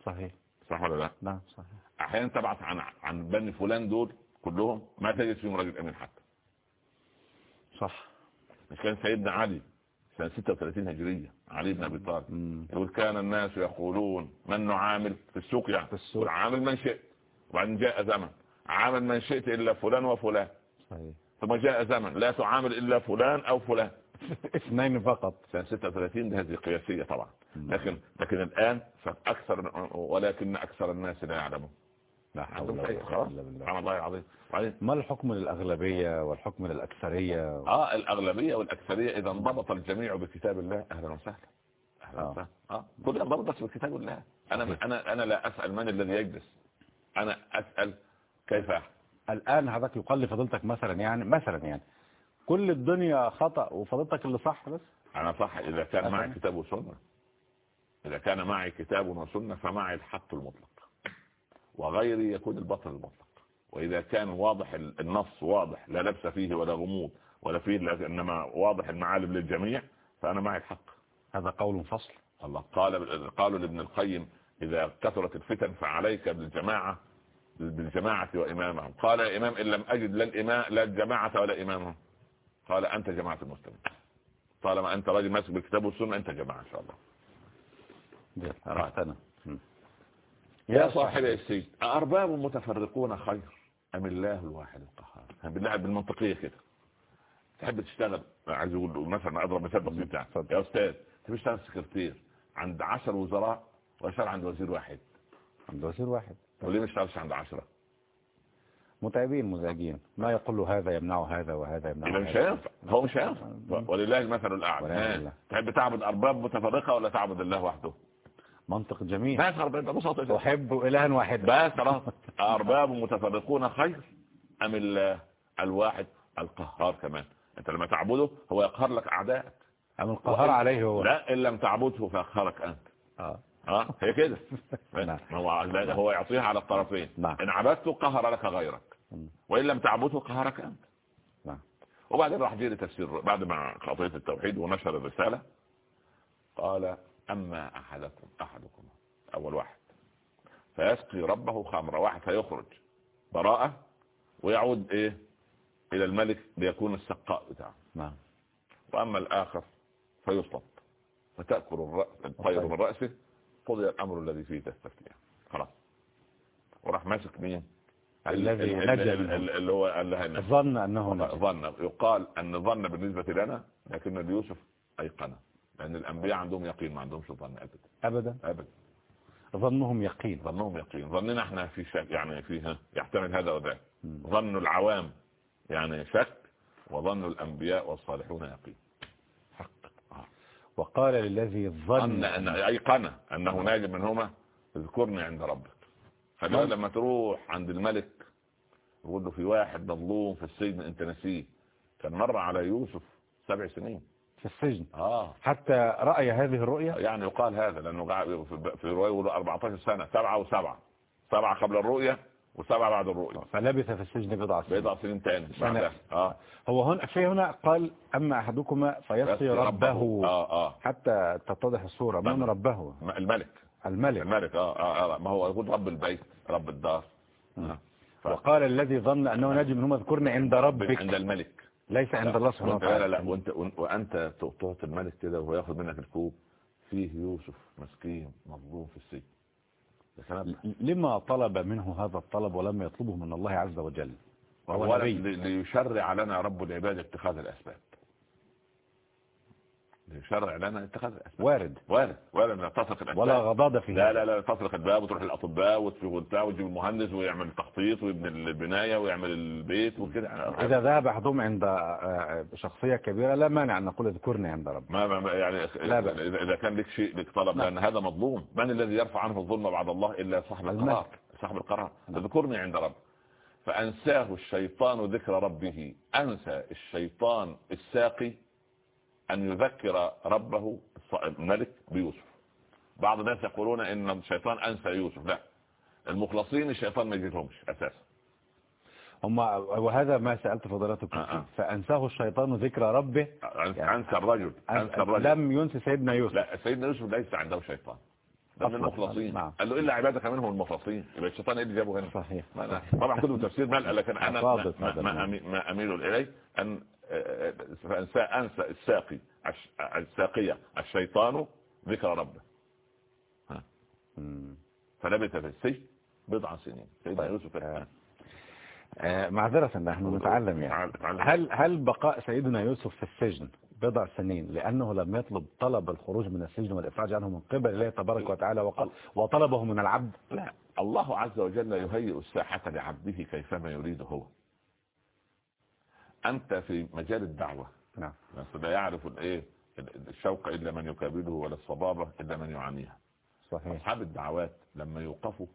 صحيح. صح ولا لا؟ نعم صحيح. أحيانا تبعث عن عن بني فلان دول كلهم ما تجد فيهم رجل أمين حتى. صح. مش كان سيدنا علي سنة 36 هجرية علي بن أبي طالب. يقول كان الناس يقولون من نعامل في السوق يعني؟ في السوق. عامل من شئت وبعدين جاء زمن. عامل من شئت إلا فلان وفلان. صحيح. ثم جاء زمن. لا تعامل إلا فلان أو فلان. [LAUGHS] اثنين فقط. سنة 36 دي هذه قياسية طبعا. لكن لكن الآن فأكثر ولكن أكثر الناس لا يعلمون. لا حول ولا قوة إلا بالله. الله العظيم. وبعدين ما الحكم للأغلبية والحكم للأكثرية؟ آه الأغلبية والأكثرية إذا انضبط الجميع بكتاب الله. أهلا وسهلا. أهلا آه. وسهلا. آه كل انضبط بس بكتاب الله. أنا أنا أنا لا أسأل من الذي يجلس. أنا أسأل كيف؟ أحكم الآن حضرتك يقال لفضيلتك مثلا يعني مثلا يعني. كل الدنيا خطأ وفضيلتك اللي صح بس؟ أنا صح. إذا كان معي. كتاب وسنة. إذا كان معي كتاب وسنة فمعي الحق المطلق. وغيري يكون البطل المطلق. وإذا كان واضح ال- النص واضح لا لبس فيه ولا غموض ولا فيه إنما واضح المعالم للجميع فأنا معي الحق. هذا قول فصل. الله. قال قالوا لابن القيم إذا كثرت الفتن فعليك بالجماعة بالجماعة وإمامهم. قال يا إمام إن لم أجد لا الإمام لا الجماعة ولا إمامهم. قال أنت جماعة المسلمين. طالما أنت راجل ماسك بالكتاب والسنة أنت جماعة إن شاء الله. م. يا صاحب السجن أأرباب متفرقون خير. أم الله الواحد القهار. بالله بالمنطقية كده. تحب تشتغل عايز أقول مثلا أضرب مثال بسيط يعني. يا أستاذ تحب تشتغل سكرتير. عند 10 وزراء واشتغل عند وزير واحد. عند وزير واحد. وليه ما اشتغلش عند 10 متعبين مزعجين. ما يقول له هذا يمنع هذا وهذا يمنع يبقى مش هذا. هينفع. هو مش هينفع. ولله المثل الأعلى. تحب تعبد أرباب متفرقة ولا تعبد الله وحده؟ منطق جميل. بس ارباب ببساطه أحب إلها واحد. بس خلاص. أرباب متفرقون خير أم الله الواحد القهار كمان؟ أنت لما تعبده هو يقهر لك اعدائك أم القهار عليه هو. لا إن لم تعبده فيقهرك أنت. آه. آه هي كده. [LAUGHS] نعم. هو هو يعطيها على الطرفين. نعم. إن عبدته قهر لك غيرك. وإن لم تعبده قهرك أنت. نعم. وبعدين راح جيري تفسير بعد ما خطية التوحيد ونشر الرسالة قال أما أحدكم أحدكم أول واحد. فيسقي ربه خمرة واحد هيخرج براءة ويعود إيه؟ إلى الملك ليكون السقاء بتاعه. نعم. وأما الآخر فيسلط فتأكل الرأس الطير من رأسه قضي الأمر الذي فيه تستفتيان. خلاص. وراح ماسك مين؟ الذي ال- ال- نجا اللي هو قال لها. ظن أنه نجا. ظن. يقال أن ظن بالنسبة لنا لكن ليوسف أيقنه. لأن الأنبياء عندهم يقين ما عندهمش ظن ابدا. أبدا؟ ابدا. ظنهم يقين. ظنهم يقين. ظننا إحنا في شك يعني فيها يحتمل هذا وذاك. ظن العوام يعني شك وظن الأنبياء والصالحون يقين. حق. آه. وقال للذي ظن ظن ان ايقنه انه ناجي منهما اذكرني عند ربك. خلينا نعم. لما تروح عند الملك يقول له في واحد مظلوم في السجن أنت نسيه. كان مر على يوسف سبع سنين. في السجن. آه. حتى رأي هذه الرؤيا يعني يقال هذا قاعد في- يقولوا 14 سنة سبعة وسبعة. سبعة قبل الرؤية وسبعة بعد الرؤية. فلبث في السجن بضع سنين. بيضع سنين تاني سنة. بعدها. آه. هو هنا في هنا قال أما أحدكما فيصي يسقي ربه. آه آه. حتى تتضح الصورة. من نعم. ربه؟ الملك. الملك. الملك آه آه, آه ما هو يقول رب البيت رب الدار. آه. ف- وقال الذي ظن أنه نجي منهما اذكرني عند ربك. عند الملك. ليس عند الله سبحانه وانت لا لا. وتعالى لا وانت وانت تعطي الملك كده وهو ياخذ منك الكوب. فيه يوسف مسكين مظلوم في السجن. لما طلب منه هذا الطلب ولم يطلبه من الله عز وجل وهو ليشرع لنا رب العباد اتخاذ الأسباب. ليشرع لنا اتخاذ الأسباب وارد. وارد. وارد. لا تطرق الأسباب. ولا غضاضة في لا لا لا تطرق الباب وتروح للأطباء وتبتاع وتجيب المهندس ويعمل التخطيط ويبني البناية ويعمل البيت وكده. إذا ذهب أحدهم عند آه، شخصية كبيرة لا مانع أن نقول اذكرني عند ربك ما ما يعني لا إذا كان لك شيء لك طلب. لأن هذا مظلوم. من الذي يرفع عنه الظلم بعد الله إلا صاحب. القرار؟ صاحب القرار. اذكرني عند رب. فأنساه الشيطان ذكر ربه. أنسى الشيطان الساقي أن يذكر ربه الملك بيوسف. بعض الناس يقولون إن الشيطان أنسى يوسف. لا. المخلصين الشيطان ما يجيلهمش أساسا. هم وهذا ما سألت فضلاتكم آه، آه. فأنساه الشيطان ذكر ربه؟ أنسى أنسى الرجل. أنسى الرجل. لم ينسي سيدنا يوسف. لا سيدنا يوسف ليس عنده شيطان. من. المخلصين. نعم. قال له إلا عبادك منهم المخلصين. يبقى الشيطان إيه اللي جابه هنا؟ صحيح. طبعا كتب تفسير ملأ لكن أنا ما, ما, ما, المعنى. أمي- ما أميل إليه أن فانسى أنسى الساقي الساقية الشيطان ذكر ربه. فلبث في السجن بضع سنين سيدنا طيب. يوسف آه. آه، معذرة نحن نتعلم يعني تعال- تعال. هل هل بقاء سيدنا يوسف في السجن بضع سنين لأنه لم يطلب طلب الخروج من السجن والإفراج عنه من قبل الله تبارك وتعالى وقال وطلبه من العبد لا الله عز وجل يهيئ الساحة لعبده كيفما يريد هو أنت في مجال الدعوة. نعم. لا يعرف الإيه الشوق إلا من يكابده ولا الصبابة إلا من يعانيها. صحيح. أصحاب الدعوات لما يوقفوا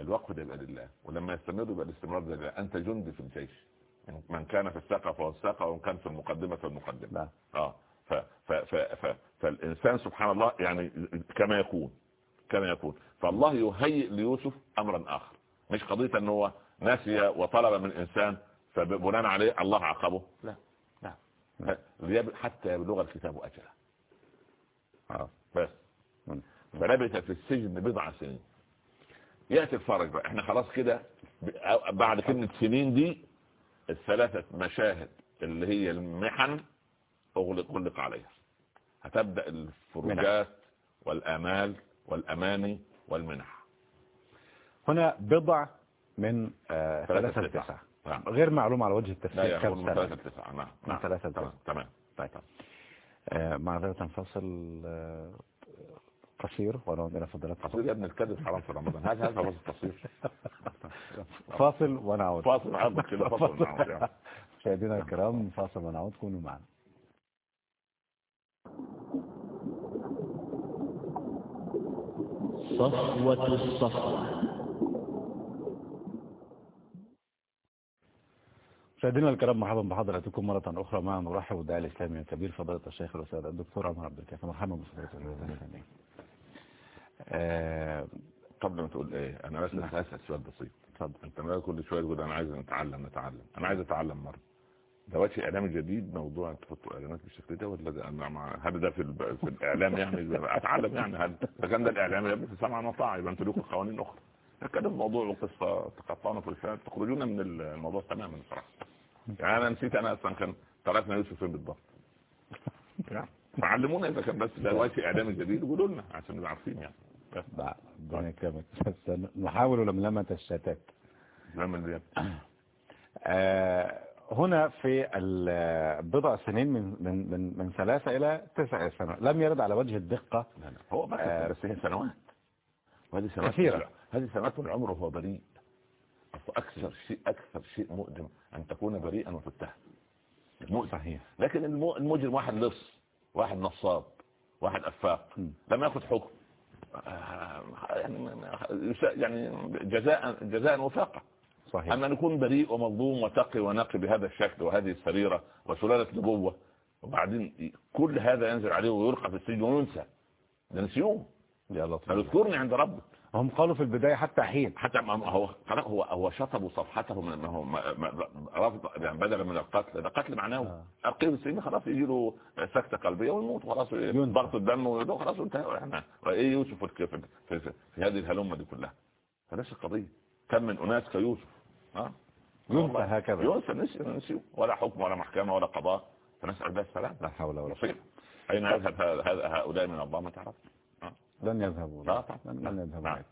الوقف ده يبقى لله ولما يستمروا يبقى الاستمرار ده لله. أنت جندي في الجيش. من كان في الساقة فهو الساقه ومن كان في المقدمة فالمقدمة. نعم. آه. ف ف ف ف فالإنسان سبحان الله يعني كما يكون كما يكون. فالله يهيئ ليوسف امرا آخر. مش قضية إن هو نسي وطلب من إنسان فبناء عليه الله عاقبه لا لا حتى يبلغ الكتاب أجله. آه. بس. فلبث في السجن بضع سنين. يأتي الفرج بقى. إحنا خلاص كده بعد كلمة سنين دي الثلاثة مشاهد اللي هي المحن أغلق أغلق عليها. هتبدأ الفروجات والآمال والأماني والمنح. هنا بضع من آه، ثلاثة. تسعة نعم. غير معلوم على وجه لا التفسير يكون كم سنة ثلاثة تسعة نعم من نعم. ثلاثة تمام تسعة. تمام. طيب. آه، معذرة فاصل آه، قصير ونعود إلى فضلات قصير يا ابن الكذب حرام في رمضان. هذا هذا فاصل قصير. [LAUGHS] فاصل ونعود. فاصل عرض كده فاصل ونعود يعني. [LAUGHS] مشاهدينا الكرام فاصل ونعود. كونوا معنا. صفوة الصفوة. مشاهدينا الكرام مرحبا بحضراتكم مرة أخرى معنا. نرحب بالداعي الإسلامي الكبير فضيلة الشيخ الأستاذ الدكتور عمر عبد الكافي. مرحبا بفضيلة آه، قبل ما تقول إيه أنا بس نعم. هسأل سؤال بسيط. اتفضل. أنت ما كل شوية تقول أنا عايز نتعلم نتعلم. أنا عايز أتعلم مرة. ده وجه إعلامي جديد موضوع تحطوا إعلانات بالشكل ده ولا ده؟ أنا مع هل ده في. في الإعلام يعني؟ [LAUGHS] أتعلم يعني. هل ده كان ده الإعلام يا ابني سمعا وطاعه يبقى أنتوا لكم قوانين أخرى. نتكلم في موضوع وقصه تقطعنا في الفات تخرجونا من الموضوع تماما بصراحة. يعني أنا نسيت أنا أصلا كان تركنا يوسف فين بالضبط. فعلمونا إذا كان بس دلوقتي إعلام جديد قولوا لنا عشان نبقى عارفين يعني. بس. لا، ربنا يكرمك. بس نحاول لملمة الشتات آه، هنا في البضع سنين من من من من ثلاثة إلى تسع سنوات. لم يرد على وجه الدقة. لا لا. هو بس آه. سنوات. وهذه سنوات كثيرة. هذه سنوات من عمره وهو بريء أكثر شيء أكثر شيء مؤلم أن تكون بريئا وتتهم مؤلم صحيح. لكن الم- المجرم واحد لص واحد نصاب واحد أفاق. م. لم يأخذ حكم. يعني جزاء جزاء وفاقه صحيح. أما أن يكون بريء ومظلوم وتقي ونقي بهذا الشكل وهذه السريرة وسلالة نبوه وبعدين كل هذا ينزل عليه ويلقى في السجن وينسى. ده نسيوم يا لطيف. فاذكرني عند ربك هم قالوا في البداية حتى حين. حتى هو هو هو شطبوا صفحته من ما- رفض يعني بدلا من القتل. ده قتل معنوي آه. القيه في السجن خلاص يجي له سكتة قلبية ويموت خلاص. ضغط الدم وده خلاص انتهى إحنا إيه يوسف في, في, في, هذه الهلمة دي كلها. فنفس القضية. كم من أناس كيوسف. ها؟ ينسى هكذا. ينسى نسي نسي ولا حكم ولا محكمة ولا قضاء. فنسأل الله السلام لا حول ولا قوة. أين يذهب هؤلاء من الله ما تعرف. لن يذهبوا لا طبعا. لن لن يذهبوا نعم.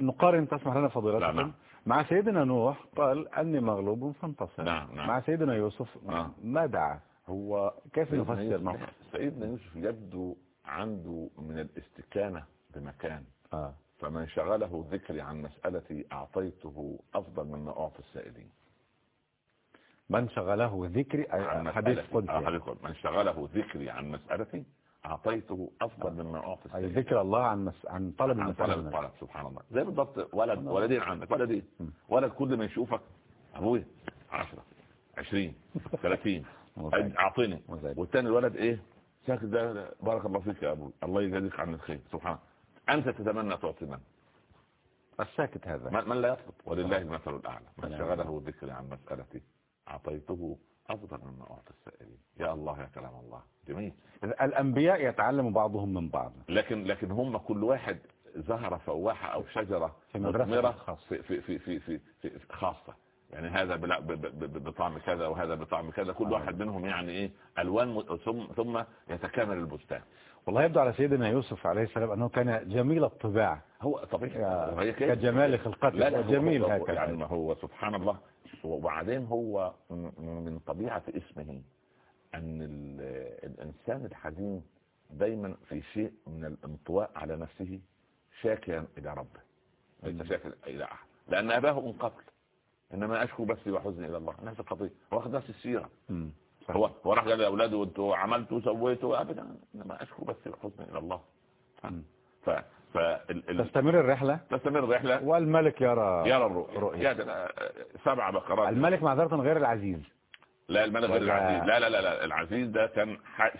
نقارن تسمح لنا فضيلتكم نعم. مع سيدنا نوح قال أني مغلوب فانتصر نعم، نعم. مع سيدنا يوسف نعم. ما دعا هو كيف نفسر يوسف- الموقف سيدنا يوسف يبدو عنده من الاستكانة بمكان آه. فمن شغله ذكري عن مسألتي أعطيته أفضل مما أعطي السائلين من شغله ذكري عن حديث. قدسي حديث قدسي. من شغله ذكري عن مسألتي أعطيته أفضل مما أعطي أي ذكر الله عن مس... عن طلب عن طلب. الطلب سبحان الله. زي بالضبط ولد ولدين عندك ولدين م. ولد كل ما يشوفك أبوي 10 20 30 مزعج. أعطيني. والتاني الولد إيه؟ ساكت ده بارك الله فيك يا أبوي الله يجازيك عن الخير سبحان الله. أنت تتمنى تعطي من؟ الساكت هذا. من لا يطلب. ولله المثل الأعلى. من. شغله ذكري عن مسألتي أعطيته أفضل مما اعطي السائلين. يا الله يا كلام الله. جميل. الأنبياء يتعلم بعضهم من بعض. لكن لكن هم كل واحد زهرة فواحة أو شجرة في مدرسة خاصة. في في في في, في, خاصة. يعني هذا بطعم كذا وهذا بطعم كذا. كل. واحد منهم يعني إيه ألوان ثم ثم يتكامل البستان. والله يبدو على سيدنا يوسف عليه السلام أنه كان جميل الطباع هو طبيعي. كجمال خلقته جميل هكذا. يعني ما هو سبحان الله. وبعدين هو من طبيعة اسمه أن ال- الإنسان الحزين دايما في شيء من الانطواء على نفسه شاكيا إلى ربه. ليس شاكيا إلى أحد. لأن أباه من قبل. إنما أشكو بثي وحزني إلى الله. نفس القضية واخد نفس السيرة. هو هو راح قال لأولاده وانتوا عملتوا وسويتوا. أبدا. إنما أشكو بثي وحزني إلى الله. ف فال ال- تستمر الرحلة؟ تستمر الرحلة. والملك يرى يرى الرؤيا سبع بقرات. الملك معذرة غير العزيز. لا الملك غير العزيز. لا لا لا لا العزيز ده كان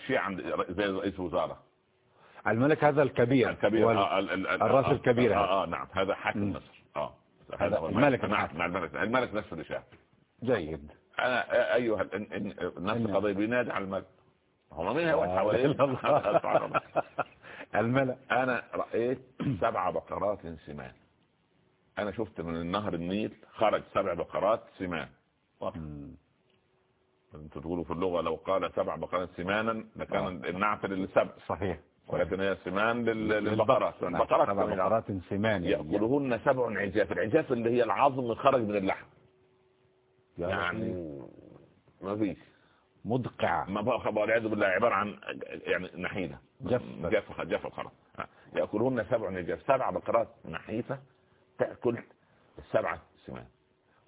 شيء عند زي رئيس وزراء الملك هذا الكبير الكبير. وال- آه ال- ال- ال- الراس آه، الكبير هذا. آه, آه نعم. هذا حاكم. مصر. آه. هذا هو الملك نعم الحاكم. نعم الملك الملك نفسه اللي شاف. جيد. أنا أيها نفس القضية بينادي على الملك. هو مين هيقعد لا [LAUGHS] الملك أنا رأيت [CLEARS THROAT] سبع بقرات سمان. أنا شفت من النهر النيل خرج سبع بقرات سمان. أنتوا تقولوا في اللغة لو قال سبع بقرات سمانا لكان آه. النعت للسبع. صحيح. ولكن هي سمان لل- للبقرات. نعم، البقرات سبع بقرات سمان يأكلهن سبع عجاف. العجاف اللي هي العظم خرج من اللحم. يعني ما فيش. مدقع. ما بقى والعياذ بالله عبارة عن يعني نحيلة. جف. جف جف الخرق يأكلهن سبع عجاف سبع بقرات نحيفة تأكل السبعة سمان.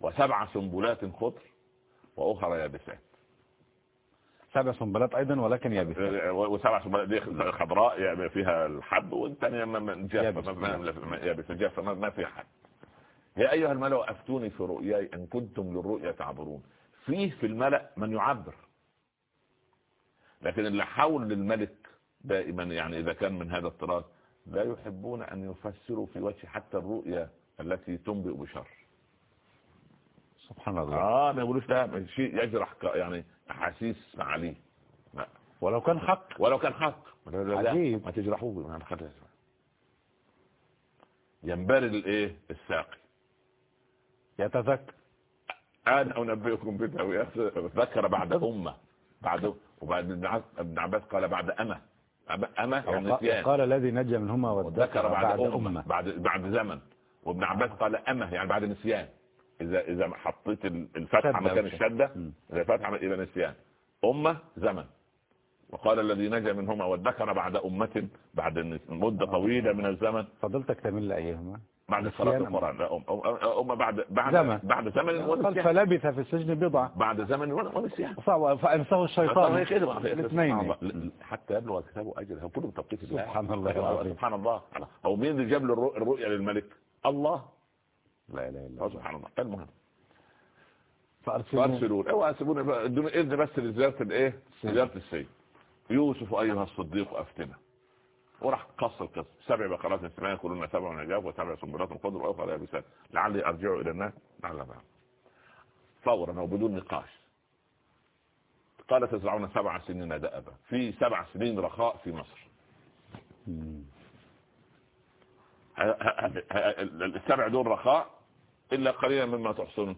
وسبع سنبلات خضر وأخرى يابسات. سبع سنبلات أيضا ولكن يابس وسبع سنبلات دي خضراء فيها الحب والثانية يابسة جافة ما- فيها حب. يا أيها الملأ أفتوني في رؤياي إن كنتم للرؤيا تعبرون. فيه في الملأ من يعبر. لكن اللي حول للملك دائما يعني إذا كان من هذا الطراز لا يحبون أن يفسروا في وجه حتى الرؤيا التي تنبئ بشر. سبحان الله. آه ما يقولوش ده شيء يجرح يعني أحاسيس عليه. لا. ولو كان حق. ولو كان حق. عجيب. ما تجرحوه. ينبري الايه الساقي. يتذكر. أنا أنبئكم بالتاويل ذكر بعد امه بعد وبعد ابن عباس قال بعد اما اما يعني نسيان قال الذي نجا منهما وذكر بعد أمة. بعد بعد زمن. وابن عباس قال أما يعني بعد نسيان. اذا إذا حطيت الفتحة مكان الشدة إذا فتحة إلى نسيان. أمة زمن. وقال الذي نجا منهما وذكر بعد أمة بعد مدة طويلة من الزمن. فضلتك تمل أيهما؟ بعد صلاة القرآن لا أم, أم, بعد بعد زمن. بعد زمن ونسيان. فلبث في السجن بضعة بعد زمن ونسيان. فأنساه الشيطان. [LAUGHS] الاثنين. حتى يبلغ الكتاب أجله كله توقيت الله. سبحان الله سبحان الله. أو مين اللي جاب له الرؤيا للملك؟ الله. لا إله إلا الله. سبحان الله. المهم. فأرسلون سيبوني ادوني إذن بس لزيارة الإيه؟ زيارة السيد. يوسف أيها الصديق أفتنا. وراح قص القصة سبع بقرات سمان يقولون سبع نجاف وسبع سنبلات خضر وأخرى يابسات لعلي أرجع إلى الناس. لعل بقى فورا وبدون نقاش. قال تزرعون سبع سنين دأبا. في سبع سنين رخاء في مصر. السبع دول رخاء. إلا قليلا مما تحصنون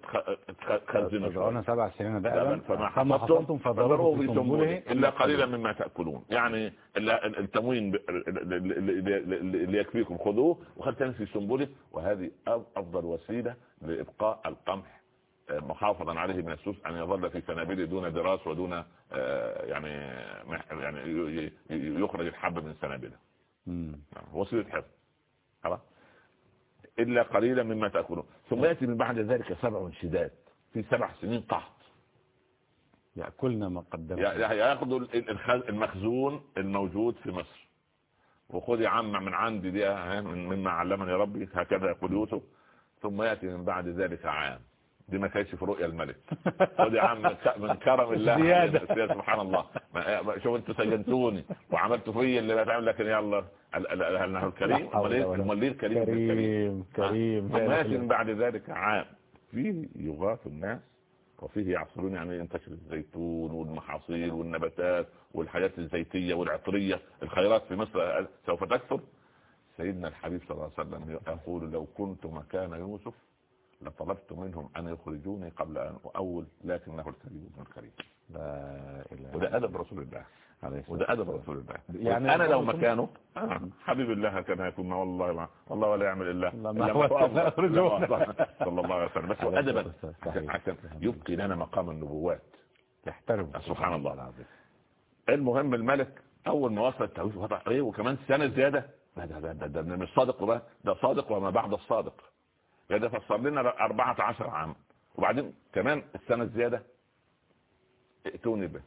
تخزنوا سبع سنين دائما فما حصلتم فضروه في سنبله إلا قليلا مما تأكلون. يعني التموين اللي يكفيكم خذوه وخلتني في سنبله وهذه أفضل وسيلة لإبقاء القمح آه، محافظا عليه من السوس أن يظل في سنابله دون دراس ودون آه، يعني يعني يخرج الحب من سنابله وسيلة حفظ. خلاص؟ إلا قليلا مما تأكلون. ثم يأتي من بعد ذلك سبع شداد في سبع سنين قحط يأكلنا ما قدم يأخذوا المخزون الموجود في مصر. وخذ يا عم من عندي دي مما علمني ربي هكذا يقول يوسف. ثم يأتي من بعد ذلك عام. دي ما كانش في رؤيا الملك. خد يا عم من كرم الله زيادة. سبحان الله. شوف أنتوا سجنتوني. وعملتوا فيا اللي بتعمل لكن يلا انه الكريم؟ أمال ليه الكريم كريم كريم. من بعد ذلك عام. فيه يغاث الناس وفيه يعصرون يعني ينتشر الزيتون والمحاصيل والنباتات والحاجات الزيتية والعطرية. الخيرات في مصر سوف تكثر. سيدنا الحبيب صلى الله عليه وسلم يقول لو كنت مكان يوسف لطلبت منهم أن يخرجوني قبل أن أؤول لكنه الكريم ابن الكريم. لا إله وده أدب رسول الله. وده أدب رسول الله. يعني أنا لو مكانه آه حبيب الله كان يكون والله ما والله ولا يعمل إلا صلى الله عليه وسلم. بس أدبا. عشان يبقي لنا مقام النبوات. يحترم. سبحان الله. العظيم. المهم الملك أول ما وصل التوحيد وضع إيه وكمان سنة زيادة. ده ده ده ده مش صادق ده صادق وما بعد الصادق. ده فسر لنا 14 عام. وبعدين كمان السنة الزيادة ائتوني به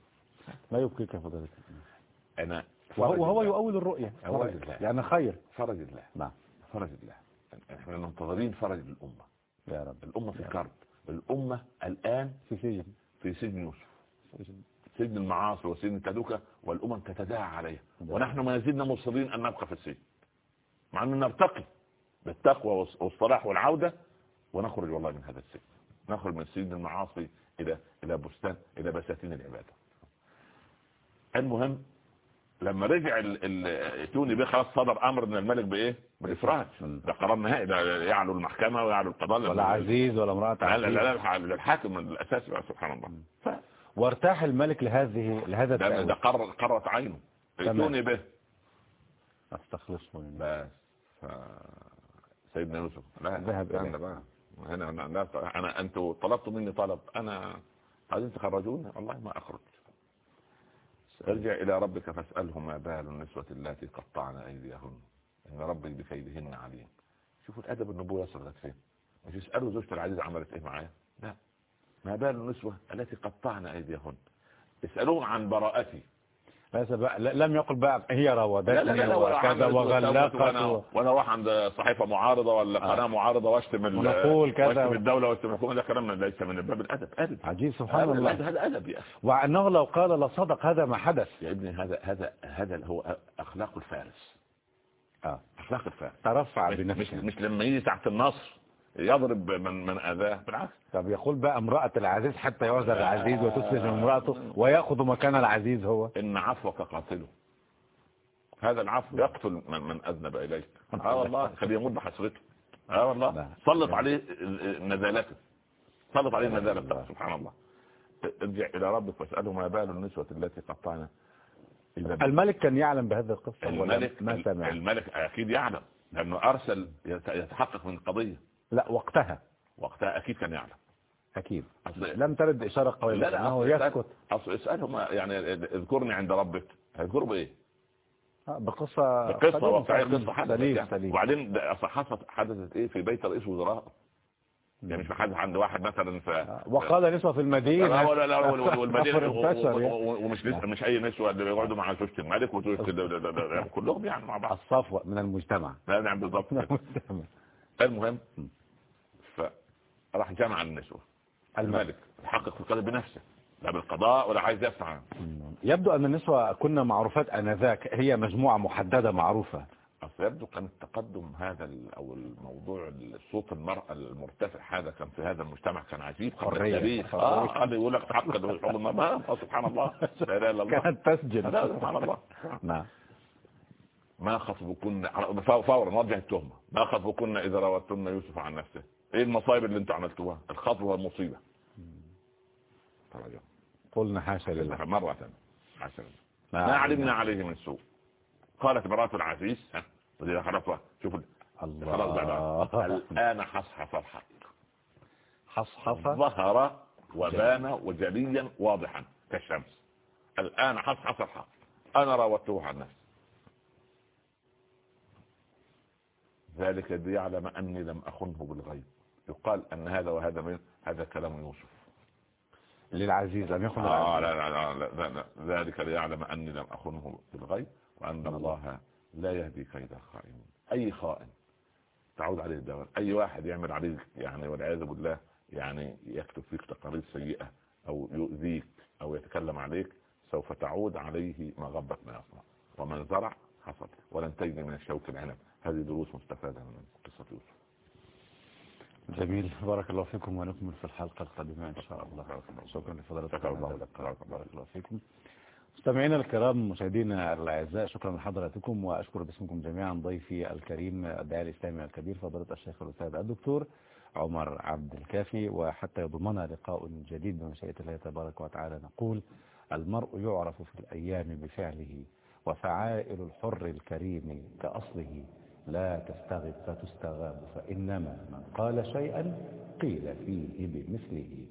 لا يبقيك يا فضيلة أنا وهو يؤول الرؤية. فرج الله. يعني خير. فرج الله. نعم. فرج الله. إحنا منتظرين فرج الأمة. يا رب. الأمة في كرب. الأمة الآن في سجن. في سجن يوسف. سجن. المعاصي وسجن التدوكة والأمم تتداعى عليها. ونحن ما زلنا مصرين أن نبقى في السجن. مع أن نرتقي. بالتقوى والصلاح والعودة ونخرج والله من هذا السجن. نخرج من سجن المعاصي إلى إلى بستان إلى بساتين العبادة. المهم لما رجع توني بيه خلاص صدر أمر من الملك بإيه؟ بالافراج ده قرار نهائي ده يعلو المحكمة ويعلو القضاء. ولا عزيز ولا امرأة. عزيز لا لا الحاكم الاساسي سبحان الله. ف... وارتاح الملك لهذه لهذا ده, ده قرر قرت عينه. توني به أستخلصه بس. ف... سيدنا يوسف. لا ذهب بقى. هنا أنا أنا أنتوا طلبتوا مني طلب. أنا عايزين تخرجوني والله ما أخرج. ارجع إلى ربك فاسأله ما بال النسوة التي قطعن أيديهن. إن ربك بكيدهن عليم. شوفوا الأدب النبوة يصل لك فين؟ مش يسألوا زوجة العزيز عملت إيه معايا؟ لا. ما بال النسوة التي قطعن أيديهن. اسالوهم عن براءتي. ليس بقى لم يقل بقى هي راودتني وكذا وغلقت وأنا أروح عند صحيفة معارضة ولا قناة آه. معارضة وأشتم ونقول كذا وأشتم الدولة وأشتم الحكومة. ده كلام ليس من باب الأدب أدب. عجيب سبحان الله. هذا أدب يا أخي. وأنه لو قال لصدق هذا ما حدث. يا ابني هذا هذا هذا هو أخلاق الفارس. آه. أخلاق الفارس. ترفع بنفسه مش, مش لما يجي تحت النصر. يضرب من من أذاه. بالعكس. طب يقول بقى امرأة العزيز حتى يعذر العزيز وتسلم امرأته ويأخذ مكان العزيز هو. إن عفوك قاتله. هذا العفو يقتل من, من أذنب إليك. آه والله خليه يموت بحسرته. آه والله. سلط عليه نزالته. سلط عليه نزالته. سبحان الله. ارجع إلى ربك واسأله ما بال النسوة التي قطعنا. الملك كان يعلم بهذه القصة الملك ما سمع؟ الملك أكيد يعلم. لأنه أرسل يت- يتحقق من القضية لا وقتها. وقتها أكيد كان يعلم. أكيد. أصل- لم ترد إشارة قوية لا لا أصل اسأل- يسكت أصل اساله ما يعني اذكرني عند ربك. هيذكره بإيه؟ آه، بقصة قصة قديمة. واقعية قصة حدثت يعني. وبعدين حصلت حدثت إيه؟ في بيت رئيس وزراء. يعني مش حدث عند واحد مثلا ف آه، وقال نسوة في لا المدينة. لا لا وال- والمدينة كفر انتشر و- يعني. ومش مش أي نسوة اللي بيقعدوا مع زوجة الملك وزوجة كلهم يعني مع بعض. الصفوة من المجتمع. لا نعم. [LAUGHS] المجتمع. المهم فراح جمع النسوة. يحقق في القضية بنفسه لا بالقضاء ولا عايز يدفع. عنه يبدو أن النسوة كنا معروفات آنذاك هي مجموعة محددة معروفة. يبدو كان التقدم هذا أو الموضوع صوت المرأة المرتفع هذا كان في هذا المجتمع كان عجيب حرية. هذا يقول لك تحقق آه، سبحان الله. لا إلا الله. كانت تسجل. لا سبحان الله. نعم. ما خطبكن فورا نرجع التهمة ما خطبكن إذا راوتن يوسف عن نفسه. إيه المصايب اللي أنتوا عملتوها؟ الخطب هو المصيبة تراجع قلنا حاشا لله. مرة ثانية. حاشا لله. ما علمنا عليه من سوء قالت امرأة العزيز ها خلاص شوف خلاص بقى بقى. الله الآن حصحص الحق. حصحص. ظهر وبان وجليا واضحا كالشمس. الآن حصحص الحق. أنا راودته عن نفسي. ذلك ليعلم أني لم أخنه بالغيب. يقال أن هذا وهذا من هذا كلام يوسف. للعزيز لم يخن آه العزيز لا لا لا, لا, لا ذلك ليعلم أني لم أخنه بالغيب وأن الله لا يهدي كيد الخائنين أي خائن تعود عليه الدوام أي واحد يعمل عليك يعني والعياذ بالله يعني يكتب فيك تقارير سيئة أو يؤذيك أو يتكلم عليك سوف تعود عليه مغبة ما يصنع. ومن زرع حصد ولن تجد من الشوك العنب. هذه دروس مستفادة من قصة يوسف. جميل. بارك الله فيكم ونكمل في الحلقة القادمة إن شاء الله. شكرا لفضلاتكم شكرا الله لك. بارك الله فيكم. مستمعينا الكرام مشاهدينا الأعزاء شكرا لحضراتكم وأشكر باسمكم جميعا ضيفي الكريم الداعي الإسلامي الكبير فضيلة الشيخ الأستاذ الدكتور عمر عبد الكافي. وحتى يضمنا لقاء جديد بمشيئة الله تبارك وتعالى. نقول المرء يعرف في الأيام بفعله وفعائل الحر الكريم كأصله. لا تستغب فتستغاب فإنما من قال شيئا قيل فيه بمثله.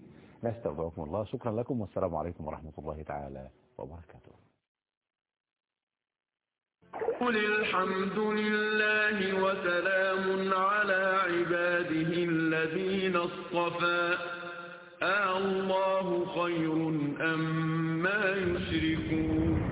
نستودعكم الله. شكرا لكم والسلام عليكم ورحمة الله تعالى وبركاته. قل الحمد لله وسلام على عباده الذين اصطفى. آه الله خير أم ما يشركون.